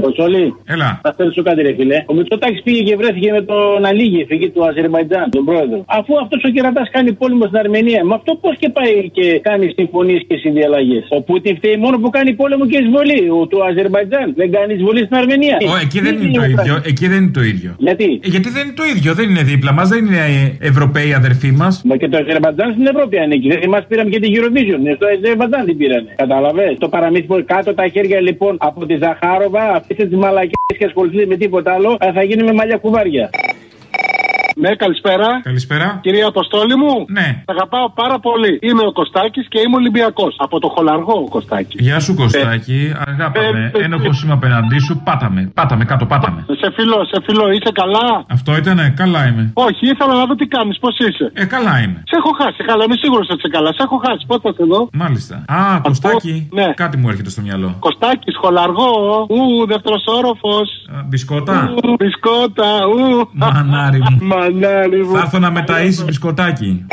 Αποστολή. Έλα. Θα θέλω σου κάτι, ρε φιλέ. Ο Μητσοτάκης πήγε και βρέθηκε με τον Αλίγη, φυγή του Αζερβαϊτζάν, τον πρόεδρο. Αφού αυτός ο κερατάς κάνει πόλεμο στην Αρμενία, με αυτό πώς και πάει και κάνει συμφωνίες και συνδιαλλαγές; Ο Πούτιν φταίει μόνο που κάνει πόλεμο και εισβολή. Ο του Αζερβαϊτζάν δεν κάνει εισβολή στην Αρμενία. Ω, εκεί δεν είναι το ίδιο. Εκεί δεν είναι το ίδιο. Γιατί; Ε, γιατί δεν είναι το ίδιο. Δεν είναι δίπλα μας, δεν είναι ε, Ευρωπαίοι αδερφοί μας. Μα και το Αζερβαϊτζάν στην Ευρώπη ανήκει. Δεν μα πήραμε και την Eurovision. Ε, στο Αζερβαϊτζάν την πήρανε. Καταλαβέ. Το παραμύθι κάτω τα χέρια λοιπόν από τη Ζαχάροβα, αυτή τη μαλακή και ασχοληθεί με τίποτα άλλο, θα γίνει με μαλλιά κουβάρια. Ναι, καλησπέρα. Καλησπέρα. Κυρία Αποστόλη μου. Ναι. Αγαπάω πάρα πολύ. Είμαι ο Κωστάκης και είμαι Ολυμπιακός. Από το χολαργό ο Κωστάκης. Γεια σου, Κωστάκη. Ε, Αγάπαμε. Ε, Ένοχο είμαι απέναντί σου. Πάταμε. Πάταμε κάτω, πάταμε. Σε φιλό, σε φιλό. Είσαι καλά; Αυτό ήτανε. Καλά είμαι. Όχι, ήθελα να δω τι κάνεις. Πώς είσαι; Ε, καλά είμαι. Σε έχω χάσει. Καλά, είμαι σίγουρος ότι είσαι καλά. Σε έχω χάσει. Πότε θα σε δω; Μάλιστα. Α, Κωστάκη. Ναι. Κάτι μου έρχεται στο μυαλό. Κωστάκης, χολαργό. Ου, δεύτερος όροφος. Μπισκότα. Μπισκότα. Ου. Μανάρι μου. [LAUGHS] Μανάρι μου. Θα έρθω να μεταΐσεις μπισκοτάκι.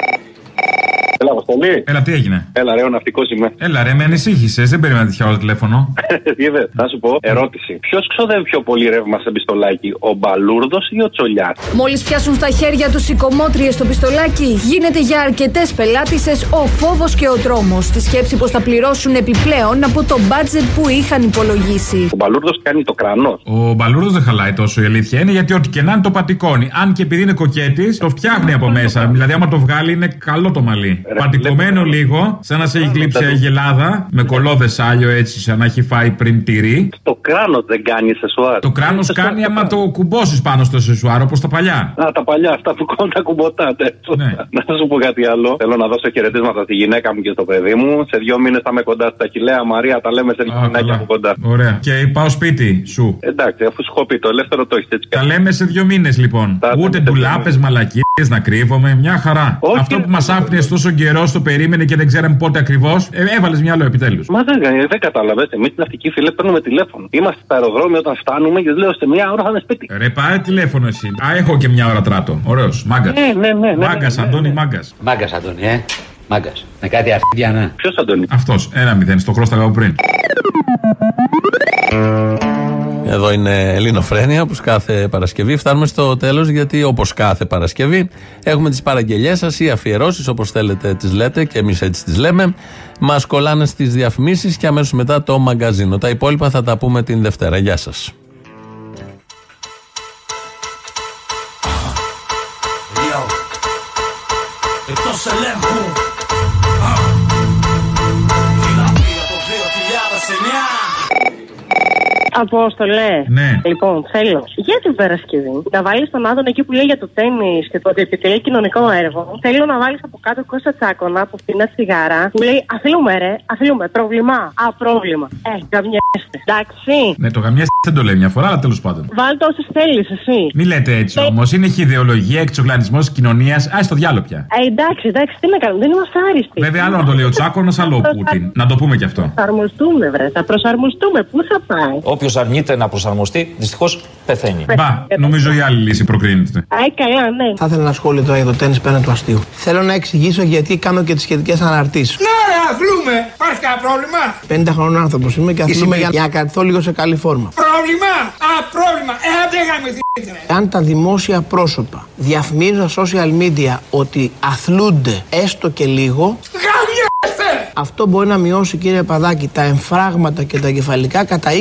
Έλα, Αποστολή. Έλα, τι έγινε; Έλα, ρε, ο ναυτικός είμαι. Έλα, ρε, με ανησύχησες. Δεν περίμενα τέτοια ώρα τηλέφωνο. [LAUGHS] Είδες, θα σου πω, ερώτηση. Ποιος ξοδεύει πιο πολύ ρεύμα σε πιστολάκι, ο Μπαλούρδος ή ο Τσολιάς; Μόλις πιάσουν στα χέρια τους οι κομμότριε στο πιστολάκι, γίνεται για αρκετές πελάτησες ο φόβος και ο τρόμος. Στη σκέψη πως θα πληρώσουν επιπλέον από το μπάτζετ που είχαν υπολογίσει. Ο Μπαλούρδος κάνει το κρανό. Ο Μπαλούρδος δεν χαλάει τόσο η αλήθεια είναι γιατί ό,τι και να είναι το πατικώνει. Αν και επειδή είναι κοκέτης, το φτιάχνει από μέσα. Δηλαδή, άμα το βγάλει, είναι καλό το μαλλί. Πατικωμένο λίγο, σαν να σε έχει γλύψει αγελάδα, με κολόδες άλιο έτσι, σαν να έχει φάει πριν τυρί. Το κράνος δεν κάνει σεσουάρ. Το κράνος κάνει άμα το κουμπώσεις πάνω στο σεσουάρ, όπως τα παλιά. Α, τα παλιά, αυτά που κόμματα τα κουμποτάτε. Ναι. Να σου πω κάτι άλλο. Θέλω να δώσω χαιρετίσματα στη γυναίκα μου και στο παιδί μου. Σε δύο μήνες θα είμαι κοντά στα κιλέα Μαρία, τα λέμε σε δύο μήνε από κοντά. Ωραία. Και πάω σπίτι σου. Εντάξει, αφού σου έχω πει το ελεύθερο το έχεις έτσι. Τα λέμε σε δύο μήνες λοιπόν. Ούτε ντουλάπες, μαλακίες να κρύβομαι. Μια χαρά. Όχι, Αυτό που μας άφηνε τόσο καιρός στο περίμενε και δεν ξέραμε πότε ακριβώς. Ε, Έβαλες μυαλό επιτέλους. Μα δεν, δεν κατάλαβε. Εμείς την ναυτική φίλε παίρνουμε τηλέφωνο. Είμαστε στα αεροδρόμια όταν φτάνουμε και λέω σε μια ώρα θα είναι σπίτι. Ρε, πάρε τηλέφωνο εσύ. Α, έχω και μια ώρα τράτο. Ωραίος. Μάγκας. Ναι, ναι, ναι. ναι, Μάγκας, ναι, ναι, Αντώνη, μάγκας. Μάγκας, Αντώνη, ε. Μάγκας. Με κάτι αρχίδια, ναι. Ποιος θα τον Αυτός. Ένα μηδέν. Στο κρόστα από πριν. Εδώ είναι Ελληνοφρένια, όπως κάθε Παρασκευή. Φτάνουμε στο τέλος, γιατί όπως κάθε Παρασκευή έχουμε τις παραγγελίε σας ή αφιερώσεις, όπως θέλετε τις λέτε και εμείς έτσι τις λέμε. Μας κολλάνε στις διαφημίσεις και αμέσως μετά το μαγκαζίνο. Τα υπόλοιπα θα τα πούμε την Δευτέρα. Γεια σας. Εκτός ελέγχου Απόστολε. Ναι. Λοιπόν, θέλω για την Παρασκευή να βάλεις τον Άδων εκεί που λέει για το τέννη και το ότι επιτελεί κοινωνικό έργο. Θέλω να βάλεις από κάτω Κώστα Τσάκονα που πίνει τσιγάρα που λέει Αφιλούμε ρε, αφιλούμε. Πρόβλημα. Α, πρόβλημα. Ε, γαμιέστε. Εντάξει. Ναι, το γαμιά δεν το λέει μια φορά, αλλά τέλος πάντων. Βάλτε όσε θέλεις εσύ. Μη λέτε έτσι Ε. όμως, είναι και ιδεολογία, εξογλανισμό τη κοινωνίας. Α το διάλογο πια. Ε, εντάξει, εντάξει, τι να κάνουμε, δεν είμαστε άριστοι. Βέβαια, άλλο να το λέει ο Τσάκονα, άλλο ο Πούτιν. Να το πούμε κι αυτό. Θα προσαρμοστούμε, βρε, θα προσαρμοστούμε. Πού θα πάει; Όποιος αρνείται να προσαρμοστεί, δυστυχώς πεθαίνει. Μπα, νομίζω η άλλη λύση προκρίνεται. Α, καλά, ναι. Θα ήθελα ένα σχόλιο τώρα για το τέννη πέραν του αστείου. Θέλω να εξηγήσω γιατί κάνω και τις σχετικές αναρτήσεις. Ναι, ρε, αθλούμε. Υπάρχει κανένα πρόβλημα; 50 χρονών άνθρωπος είμαι και αθλούμε για, για να κρατηθώ λίγο σε καλή φόρμα. Πρόβλημα; Α, πρόβλημα. Ε, αν δεν γαμηθείτε. Αν τα δημόσια πρόσωπα διαφημίζουν στα social media ότι αθλούνται έστω και λίγο, Γαμιέστε. Αυτό μπορεί να μειώσει, κύριε Παδάκη, τα εμφράγματα και τα εγκεφαλικά κατά 20%.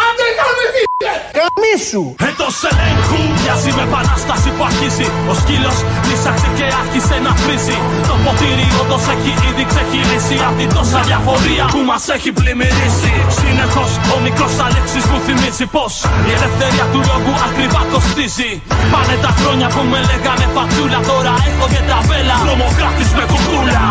Αν δεν γαμηθείτε. Γαμίσου! Εντός ελέγχου μοιάζει με επανάσταση που αρχίζει. Ο σκύλος λύσαξε και άρχισε να βρίζει Το ποτήρι όντως έχει ήδη ξεχειρίσει Απ' την τόσα διαφορία που μας έχει πλημμυρίσει. Συνεχώς ο μικρός Αλέξης μου θυμίζει πως Η ελευθερία του λόγου ακριβά κοστίζει. Πάνε τα χρόνια που με λέγανε πατσούλα Τώρα έχω και τα βέλα Τρομοκράτης με κουκούλα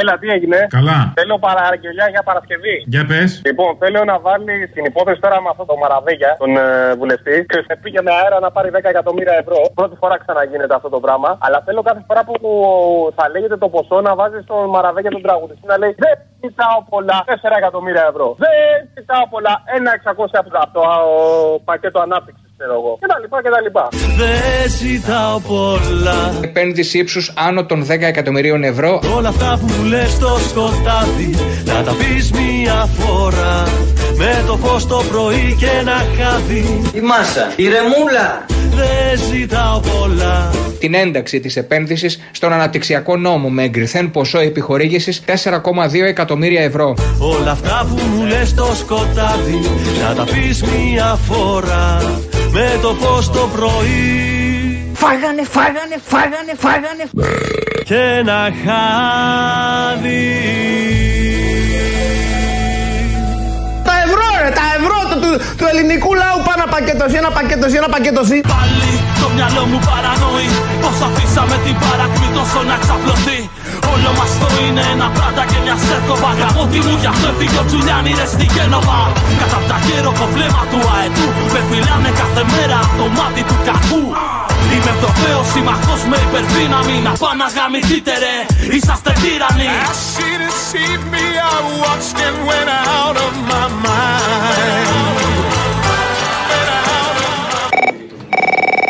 Έλα, τι έγινε; Καλά. Θέλω παραγγελιά για Παρασκευή. Για πες. Λοιπόν, θέλω να βάλει στην υπόθεση τώρα με αυτό το Μαραβέγια, τον ε, βουλευτή, και σε πήγε με αέρα να πάρει 10 εκατομμύρια ευρώ. Πρώτη φορά ξαναγίνεται αυτό το πράγμα. Αλλά θέλω κάθε φορά που θα λέγεται το ποσό να βάζει στον Μαραβέγια τον τραγουδιστή να λέει Δεν ζητάω πολλά, 4 εκατομμύρια ευρώ. Δεν ζητάω πολλά, 1,600 από το πακέτο ανάπτυξης. Ξέρω εγώ. Και τα λοιπά και τα λοιπά. Δεν ζητάω πολλά Επένδυση ύψους άνω των 10 εκατομμυρίων ευρώ. Όλα αυτά που μου λες στο σκοτάδι Να τα πεις μια φορά Με το φως το πρωί και ένα χάδι Η μάσα, η ρεμούλα. Δεν ζητάω πολλά Την ένταξη της επένδυσης στον αναπτυξιακό νόμο με εγκριθέν ποσό επιχορήγησης 4,2 εκατομμύρια ευρώ. Όλα αυτά που μου λες στο σκοτάδι Να τα πεις μια φορά Με το φως το πρωί Φάγανε, φάγανε, φάγανε, φάγανε. Και ένα χάδι του, του, του ελληνικού λαού πάνε ένα πακέτος, ένα πακέτος, ένα πακέτος. Πάλι το μυαλό μου παρανοεί Πως αφήσαμε την παρακμή τόσο να ξαπλωθεί. Όλο μας το είναι ένα πράτα και μια σέρκοβα Γαμώτη μου. Γι' αυτό έφυγε ο Τζουλιάνι ρε στη Γένοβα Κατά τα γέροχο βλέμμα του αετού Με φυλάνε κάθε μέρα από το μάτι του κακού. Είμαι Ευρωπαίος συμμαχός με υπερδύναμη. Να πάω να γαμηθείτε ρε, είσαστε τύρανοι She deceived me, I watched and went out of my mind.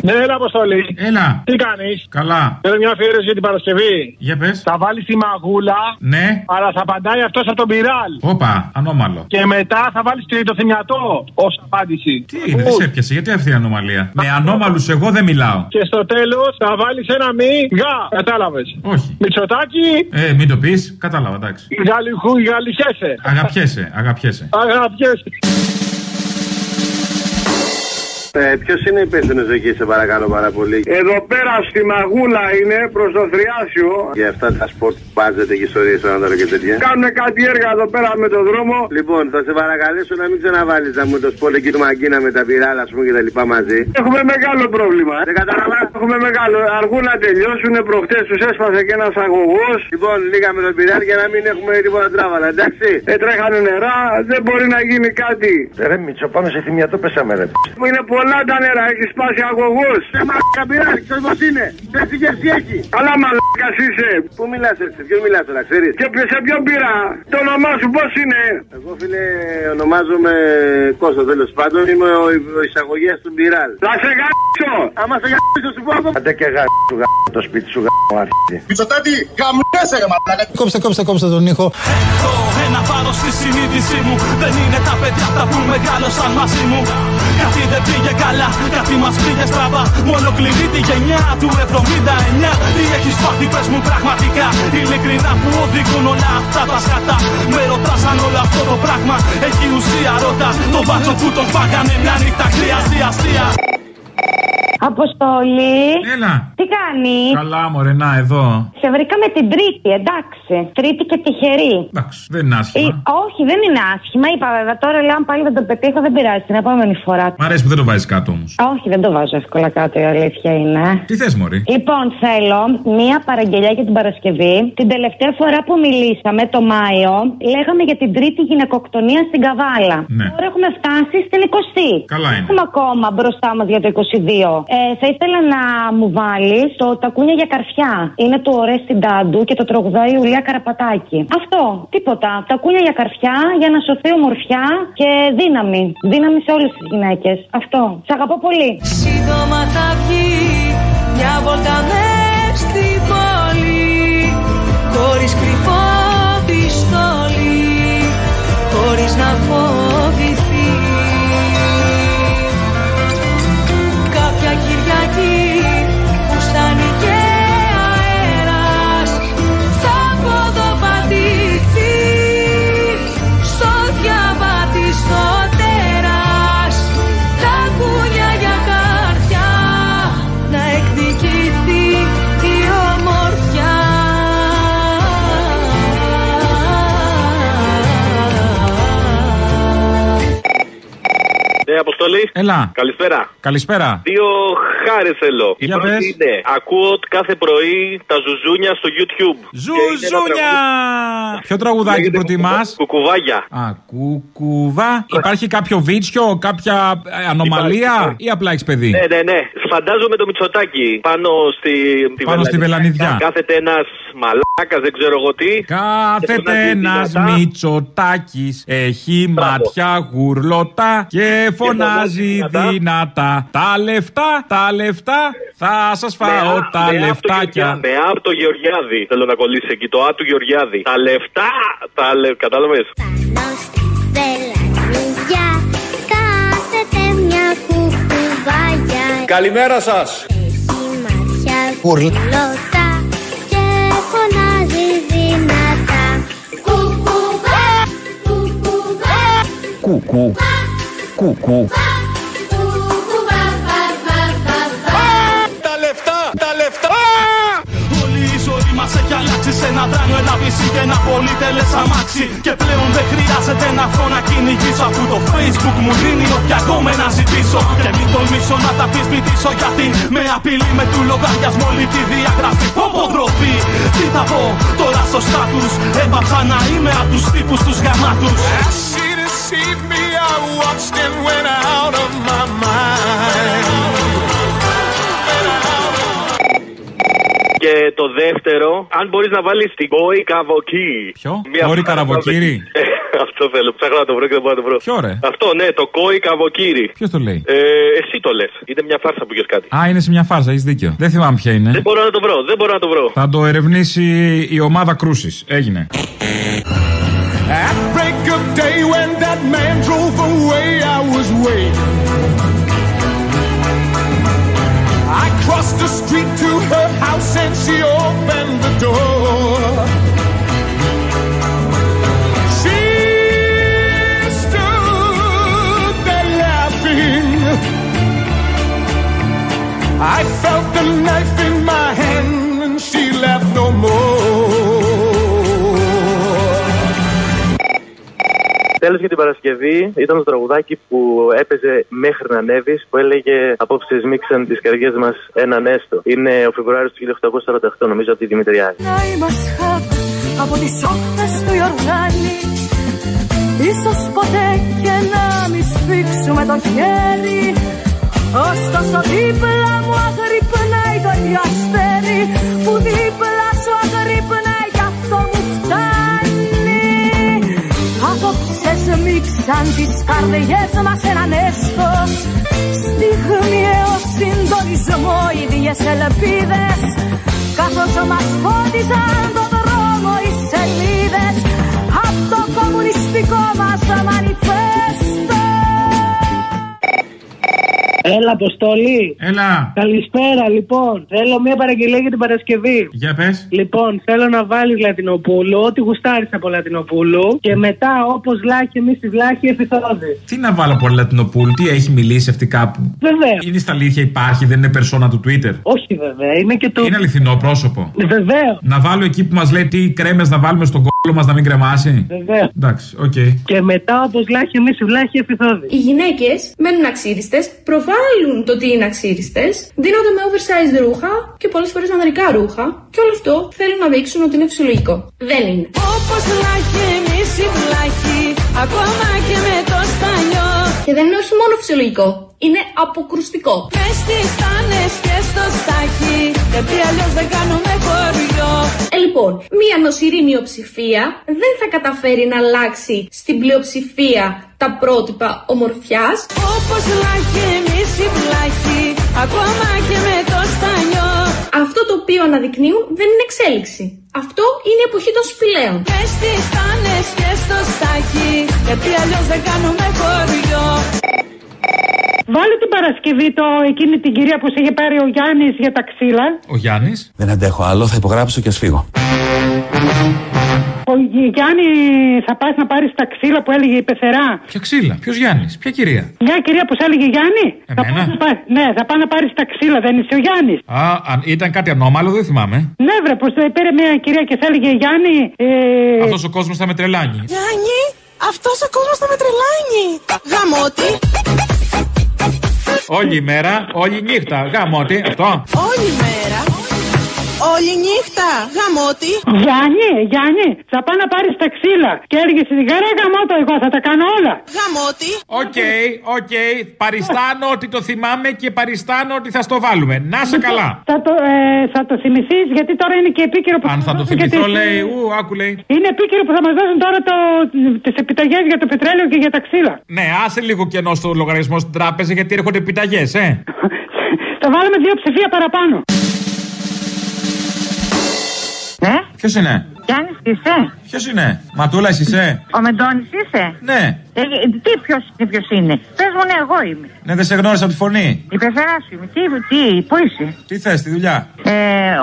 Ναι, έλα, Αποστολή. Έλα. Τι κάνεις; Καλά. Θέλω μια αφιέρωση για την Παρασκευή. Για πες. Θα βάλεις τη μαγούλα. Ναι. Αλλά θα απαντάει αυτός από τον πυράλ. Όπα, ανώμαλο. Και μετά θα βάλεις το θυμιατό ως απάντηση. Τι είναι, δεν σε έπιασε, γιατί αυτή η ανομαλία; Με ανώμαλους εγώ δεν μιλάω. Και στο τέλος θα βάλεις ένα μη γα. Κατάλαβες. Όχι. Μητσοτάκι. Ε, μην το πεις, κατάλαβα, εντάξει. Γαλιχού, γαλιχέσαι. Αγαπιέσαι, αγαπιέσαι. Αγαπιέσαι. Ε, Ποιος είναι υπεύθυνος εκεί, σε παρακαλώ πάρα πολύ. Εδώ πέρα στη μαγούλα είναι προς το θριάσιο. Για αυτά τα σπορτ μπάζετε και ιστορίες τώρα και τέτοια. Κάνουν κάτι έργα εδώ πέρα με το δρόμο. Λοιπόν, θα σε παρακαλέσω να μην ξαναβάλεις να μου το σπορτ εκεί του Μαγκίνα με τα πυράλα, ας πούμε και τα λοιπά μαζί. Έχουμε μεγάλο πρόβλημα. Δεν καταλαβαίνω. Έχουμε μεγάλο. Αργούν να τελειώσουν. Προχτές τους έσπασε και ένας αγωγός. Λοιπόν, λίγα με τον πυράλ για να μην έχουμε τίποτα τράβαλα, εντάξει. Έτρεχανε νερά. Δεν μπορεί να γίνει κάτι. Ρε Μίτσο, πάνω σε θυμιατό πέσαμε, ρε. Είναι πολύ πολλά τα νερά, έχεις σπάσει αγωγός. Σε μαλάκα πειράζει, ξέρει πώ είναι. Έτσι και εσύ έχει. Αλλά μαλάκα είσαι. Πού μιλάς έτσι, ποιο μιλάς τώρα, ξέρεις; Και σε ποιον πειρά, το όνομά σου πώς είναι; Εγώ φίλε ονομάζομαι Κώστας τέλος πάντων. Είμαι ο, ο εισαγωγέας του Μπιράλ. Θα σε γάμψω! Άμα σε γάμψω σου πω. Αντέ και γάμψω το σπίτι σου γάμψω. Πιτσοτάτη, γαμμέσαι γαμμαλάκα. Κόψτε, κόψτε, κόψτε τον ήχο. Έχω ένα βάρος στη συνείδησή μου. Δεν είναι τα παιδιά τα που μεγάλωσαν μαζί μου. Κάτι δεν πήγε καλά, κάτι μας πήγε στραβά. Μου ολοκληρεί τη γενιά του 79. Τι έχεις πάθει, πες μου πραγματικά. Ειλικρινά που οδηγούν όλα αυτά τα σκατά. Με ρωτάς αν όλο αυτό το πράγμα έχει ουσία. Ρώτα το μπάτσο που τον φάγανε μια νύχτα χρειαστεί αστεία. Αποστολή. Έλα. Τι κάνεις; Καλά, μωρέ, να εδώ. Σε βρήκα με την Τρίτη, εντάξει. Τρίτη και τυχερή. Εντάξει, δεν είναι άσχημα. Ε, όχι, δεν είναι άσχημα. Είπα βέβαια τώρα, λέω αν πάλι δεν το πετύχω, δεν πειράζει. Την επόμενη φορά. Μ' αρέσει που δεν το βάζεις κάτω όμως. Όχι, δεν το βάζω εύκολα κάτω, η αλήθεια είναι. Τι θες, Μωρή; Λοιπόν, θέλω μία παραγγελιά για την Παρασκευή. Την τελευταία φορά που μιλήσαμε, το Μάιο, λέγαμε για την τρίτη γυναικοκτονία στην Καβάλα. Ναι. Τώρα έχουμε φτάσει στην 20. Καλά είναι. Έχουμε ακόμα μπροστά μας για το 22. Ε, θα ήθελα να μου βάλεις το τακούνια για καρφιά. Είναι του Ωρέ στην Τάντου και το τραγουδάει η Ουλία Καραπατάκη. Αυτό, τίποτα. Τακούνια για καρφιά για να σωθεί ομορφιά και δύναμη. Δύναμη σε όλες τις γυναίκες. Αυτό. Σ' αγαπώ πολύ. Σύντομα θα βγει μια βόλτα μες στην πόλη Χωρίς κρυφό πιστόλι Χωρίς να φοβηθεί Κάποια Αποστολή. Έλα. Καλησπέρα. Καλησπέρα. Δύο χάρη θέλω. Η Για πρώτη πες. είναι ακούω κάθε πρωί τα ζουζούνια στο YouTube. Ζουζούνια! Ποιο τραγουδάκι προτιμά. Κουκουβάγια. Α, κουκουβά. Υπάρχει κάποιο βίτσιο, κάποια ε, ανομαλία ή απλά έχεις παιδί; Ναι, ναι, ναι. Φαντάζομαι το Μητσοτάκι πάνω στη, τη Πάνω στη βελανιδιά. Κάθεται ένας μαλάκας, δεν ξέρω εγώ τι. Κάθεται φωνάζει ένας δυνατά. Μητσοτάκης, έχει Μπράβο. μάτια γουρλωτά και φωνάζει φωνάζει δυνατά. δυνατά. Τα λεφτά, τα λεφτά, θα σας φάω Με- τα με απ' το λεφτάκια. Γεωργιά- Με απ' το Γεωργιάδη. Θέλω να κολλήσει εκεί το Α του Γεωργιάδη. Τα λεφτά. Τα λε... Κατάλαβες; Βελανίδια κάθεται μια κουκουβάγια Καλημέρα σας. Μάτια Γουρλ. γουρλωτά και φωνάζει δυνατά Κουκουβά, κουκουβά, Κουκού. Κουκού. κουκουβά, βα, βα, βα, βα. Τα λεφτά, τα λεφτά. Όλη η ζωή μας έχει αλλάξει σε ένα δράνιο, ένα βυσί και ένα πολύτελε αμάξι. Και πλέον δεν χρειάζεται να έρθω να κυνηγήσω. Αφού το Facebook μου δίνει όποια ακόμα να ζητήσω. Και μην τολμήσω να τα αφισβητήσω γιατί με απειλεί με του λογαριασμό όλη τη διαγραφή. Πόπο ντροπή, τι θα πω τώρα στο στάτου. Έπαψα να είμαι από τους τύπους τους γαμάτους. Watched and went out of my mind. Και το δεύτερο, αν μπορείς να βάλεις την κόη καβοκή. Ποιο; Μια Κόρη φράση Καραβοκύρη; Ε, Αυτό θέλω. Ψάχνω να το βρω και δεν μπορώ να το βρω. Ποιο ρε; Αυτό, ναι, το κόη καβοκύρι. Ποιος το λέει; Ε, εσύ το λες. Είναι μια φάρσα που είχε κάτι. Α, είναι σε μια φάρσα, έχεις δίκιο. Δεν θυμάμαι ποια είναι. Δεν μπορώ να το βρω, δεν μπορώ να το βρω. Θα το ερευνήσει η ομάδα κρούσης. Έγινε. At break of day when that man drove away, I was waiting. I crossed the street to her house and she opened the door. She stood there laughing. I felt the knife in my hand and she laughed no more. Τέλος για την Παρασκευή ήταν το τραγουδάκι που έπαιζε μέχρι να ανέβει που έλεγε Απόψε σμίξαν τις καρδιές μας έναν έστω. Είναι ο Φεβρουάριος του 1848, νομίζω, από τη Δημητριάδη. Να είμαστε χάπ από τις όχθες του Ιορδάνη Ίσως ποτέ και να μη σφίξουμε το χέρι Ωστόσο δίπλα μίξαν τις καρδιές μας έναν έστος Στιγμιαίο συντονισμό ίδιες ελπίδες. Καθώς μας φώτιζαν το δρόμο οι σελίδες. Απ' το κομμουνιστικό μας μανιφέστο Έλα, Αποστόλη. Έλα. Καλησπέρα, λοιπόν. Θέλω μια παραγγελία για την Παρασκευή. Για πες. Λοιπόν, θέλω να βάλεις Λατινοπούλου, ό,τι γουστάρεις από Λατινοπούλου. Και μετά, όπως λάχει, εμείς οι βλάχοι, Έφη Θώδη. Τι να βάλω από Λατινοπούλου, τι έχει μιλήσει αυτή κάπου; Βεβαίως. Είναι στα αλήθεια, υπάρχει, δεν είναι περσόνα του Twitter; Όχι, βέβαια, είναι και το. Είναι αληθινό πρόσωπο; Βεβαίως. Να βάλω εκεί που μας λέει τι κρέμες να βάλουμε στον κώλο μας να μην κρεμάσει; Βεβαίως. Εντάξει, οκ. Και μετά, όπως λάχη, εμείς τη βλάχη, εφηθόδη. Οι γυναίκες μένουν αξίριστε, προβάλλουν το ότι είναι αξίριστες, δίνονται με oversized ρούχα και πολλές φορές ανδρικά ρούχα, και όλο αυτό θέλουν να δείξουν ότι είναι φυσιολογικό. Δεν είναι. Όπως λάχη εμείς οι βλάχοι Ακόμα και με το στανιό Και δεν είναι όχι μόνο φυσιολογικό, είναι αποκρουστικό. Μες στις στάνες και στο στάχι Γιατί αλλιώς δεν κάνουμε χωριό Ε, λοιπόν, μία νοσηρή μειοψηφία δεν θα καταφέρει να αλλάξει στην πλειοψηφία τα πρότυπα ομορφιάς. Όπως λάχη εμείς οι βλάχοι Ακόμα και με το στανιό Αυτό το οποίο αναδεικνύουν δεν είναι εξέλιξη. Αυτό είναι η εποχή των σπηλαίων. Μες στις στάνες και στο στάχι Γιατί αλλιώς δεν κάνουμε χωριό Βάλε την Παρασκευή το, εκείνη την κυρία που σε είχε πάρει ο Γιάννης για τα ξύλα. Ο Γιάννης; Δεν αντέχω άλλο, θα υπογράψω και ας φύγω. Ο Γιάννη θα πας να πάρεις τα ξύλα που έλεγε η πεθερά. Ποια ξύλα, ποιος Γιάννης, ποια κυρία; Μια κυρία που σε έλεγε Γιάννη. Θα Εμένα; πας να πάρει- ναι, θα πάει να πάρεις τα ξύλα, δεν είσαι ο Γιάννης. Α, αν ήταν κάτι ανώμαλο, δεν θυμάμαι. Ναι, βρε, πως πήρε μια κυρία και σε έλεγε Γιάννη. Ε... Αυτός ο κόσμος θα με τρελάνει. Γιάννη, αυτός ο κόσμος θα με τρελάνει Γαμώτη Όλη η μέρα, όλη η νύχτα. Γάμο τι, αυτό. Όλη μέρα Όλη νύχτα Γαμώτη Γιάννη, Γιάννη, θα πάω να πάρεις τα ξύλα. Και έλεγε στη γάρα γαμώτο, εγώ θα τα κάνω όλα. Γαμώτη Οκ, οκ. Παριστάνω ότι το θυμάμαι και παριστάνω ότι θα στο βάλουμε. Να σε καλά. Θα το, ε, θα το θυμηθείς γιατί τώρα είναι και επίκαιρο που Αν θα το δώσουν και θυμηθώ, τις- λέει, ου, άκου λέει. Είναι επίκαιρο που θα μας δώσουν τώρα τις επιταγές για το πετρέλαιο και για τα ξύλα. Ναι, άσε λίγο κενό στο λογαριασμό στην τράπεζα γιατί έρχονται επιταγές, ε. Θα βάλουμε δύο ψηφία παραπάνω. Ποιος είναι, Γιάννης είσαι; Ποιος είναι, Ματούλας, εσύ είσαι; Ο Μεντώνης είσαι; Ναι, Ε, ε, τι ποιος είναι, ποιος είναι; Πες μου, ναι, εγώ είμαι. ναι, δεν σε γνώρισα από τη φωνή. Η πεθερά σου είμαι. Τι, τι, πού είσαι; Τι θες, τη δουλειά; Ε,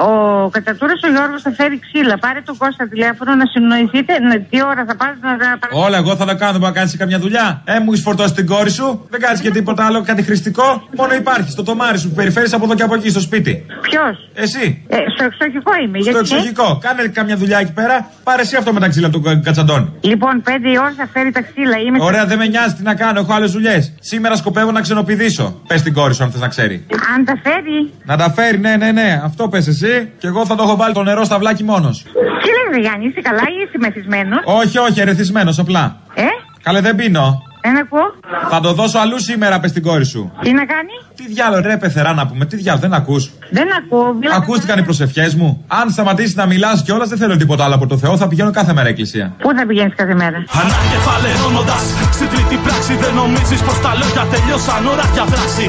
ο Κατσατούρα ο Γιώργος θα φέρει ξύλα. Πάρε τον Κώστα τηλέφωνο να συνοηθείτε. Να, τι ώρα θα πάρει να τα Όλα εγώ θα τα κάνω, δεν μπορεί να κάνει καμιά δουλειά. Ε, μου έχεις φορτώσει την κόρη σου, δεν κάνεις και τίποτα άλλο, κάτι χρηστικό. Μόνο υπάρχει στο τομάρι σου που περιφέρεις από εδώ και από εκεί στο σπίτι. Ποιος; Εσύ. Ε, στο εξοχικό είμαι. Στο γιατί. εξοχικό. Κάνε καμιά δουλειά εκεί πέρα. Πάρε εσύ αυτό με τα ξύλα του κα- κατσαντών. Λοιπόν, πέντε η ώρα θα φέρει τα ξύλα. Είμαι Ωραία, δεν με νοιάζει τι να κάνω, έχω άλλες δουλειές. Σήμερα σκοπεύω να ξενοπηδήσω. Πες την κόρη σου αν θες να ξέρει. Αν τα φέρει. Να τα φέρει, ναι, ναι, ναι. Αυτό πες εσύ. Και εγώ θα το έχω βάλει το νερό στα βλάκι μόνος. Τι λες, Γιάννη, είσαι καλά ή είσαι μεθυσμένος; όχι, όχι, ερεθισμένος απλά. Ε, Καλέ, δεν πίνω. Δεν ακούω. Θα το δώσω αλλού σήμερα, πες την κόρη σου. Τι να κάνει; Τι διάλογο, ρε, πεθερά να πούμε, τι διάλογο, δεν ακούς. Δεν ακούω. Βλέπω- Ακούστηκαν οι προσευχές μου. Αν σταματήσεις να μιλάς κιόλας, δεν θέλω τίποτα άλλο από το Θεό, θα πηγαίνω κάθε μέρα εκκλησία. Πού θα πηγαίνεις κάθε μέρα; Ανακεφαλαιώνοντας στην τρίτη πράξη, δεν νομίζεις πως τα λόγια τελειώσαν ώρα για δράση.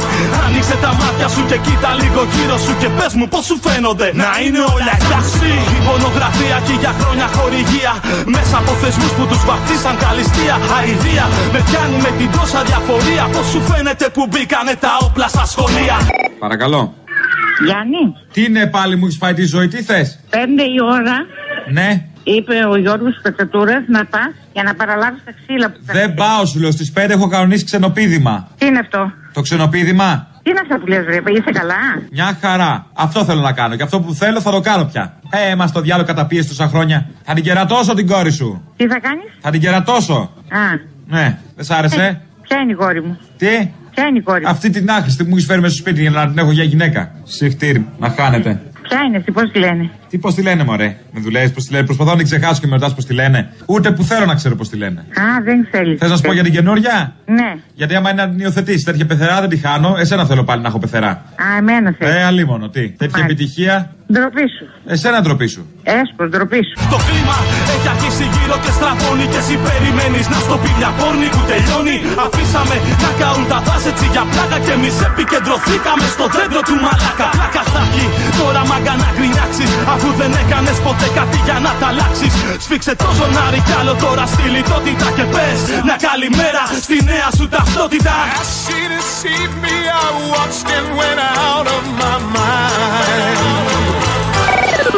Ανοίξε τα μάτια σου και κοίτα λίγο γύρω σου και πες μου πώς σου φαίνονται να είναι όλα εντάξει. Η πονογραφία και για χρόνια χορηγία. Μέσα από θεσμούς που τους βαφτίσαν καλυστία. Αηδία με πιάνει με την τόσα διαφορία. Πώς σου φαίνεται που μπήκανε τα όπλα στα σχολεία; Παρακαλώ. Γιάννη, Τι είναι πάλι μου έχεις φάει τη ζωή, τι θες; πέντε η ώρα Ναι. είπε ο Γιώργος Κατσατούρας να πας για να παραλάβεις τα ξύλα που θα... Δεν πάω, σου λέω. Στις 5 έχω κανονίσει ξενοπίδημα. Τι είναι αυτό; Το ξενοπίδημα; Τι είναι αυτά που λες ρε, είσαι καλά; Μια χαρά. Αυτό θέλω να κάνω. Και αυτό που θέλω θα το κάνω πια. Ε, μα το διάλογο καταπίεση τόσα χρόνια. Θα την κερατώσω την κόρη σου. Τι θα κάνεις; Θα την κερατώσω. Α, Ναι, δεν σ' άρεσε; ποια είναι η κόρη μου; Τι; Ποια είναι η κόρη μου; Αυτή την άχρηστη που μου έχεις φέρει μέσα στο σπίτι για να την έχω για γυναίκα. Συχτήρι, να χάνετε. Ποια είναι αυτή, πώς τη λένε; Τι πώς τη λένε, Μωρέ; Με δουλεύεις πώς τη λένε; Προσπαθώ να την ξεχάσω και με ρωτά πώς τη λένε. Ούτε που θέλω να ξέρω πώς τη λένε. Α, δεν θέλει. Θες να σου πω για την καινούρια; Ναι. Γιατί άμα είναι να την υιοθετήσεις τέτοια πεθερά δεν τη χάνω. Εσένα θέλω πάλι να έχω πεθερά. Α, εμένα θέλει. Ε, αλίμονο, τι. Τέτοια επιτυχία. Ντροπή σου. Εσένα ντροπή σου. Έσπρο, ντροπή σου. Το κλίμα έχει αρχίσει γύρω και στραβώνει Και εσύ περιμένεις να στο πει μια πόρνη που τελειώνει Αφήσαμε να καούν τα μπας έτσι για πλάκα Και εμείς επικεντρωθήκαμε στο δέντρο του μαλάκα Πλάκα θα έχει τώρα μάγκα να γκρινιάξεις Αφού δεν έκανες ποτέ κάτι για να τα αλλάξεις Σφίξε το ζωνάρι κι άλλο τώρα στη λιτότητα Και πες μια καλημέρα στη νέα σου ταυτότητα She deceived me, I watched and went out of my mind.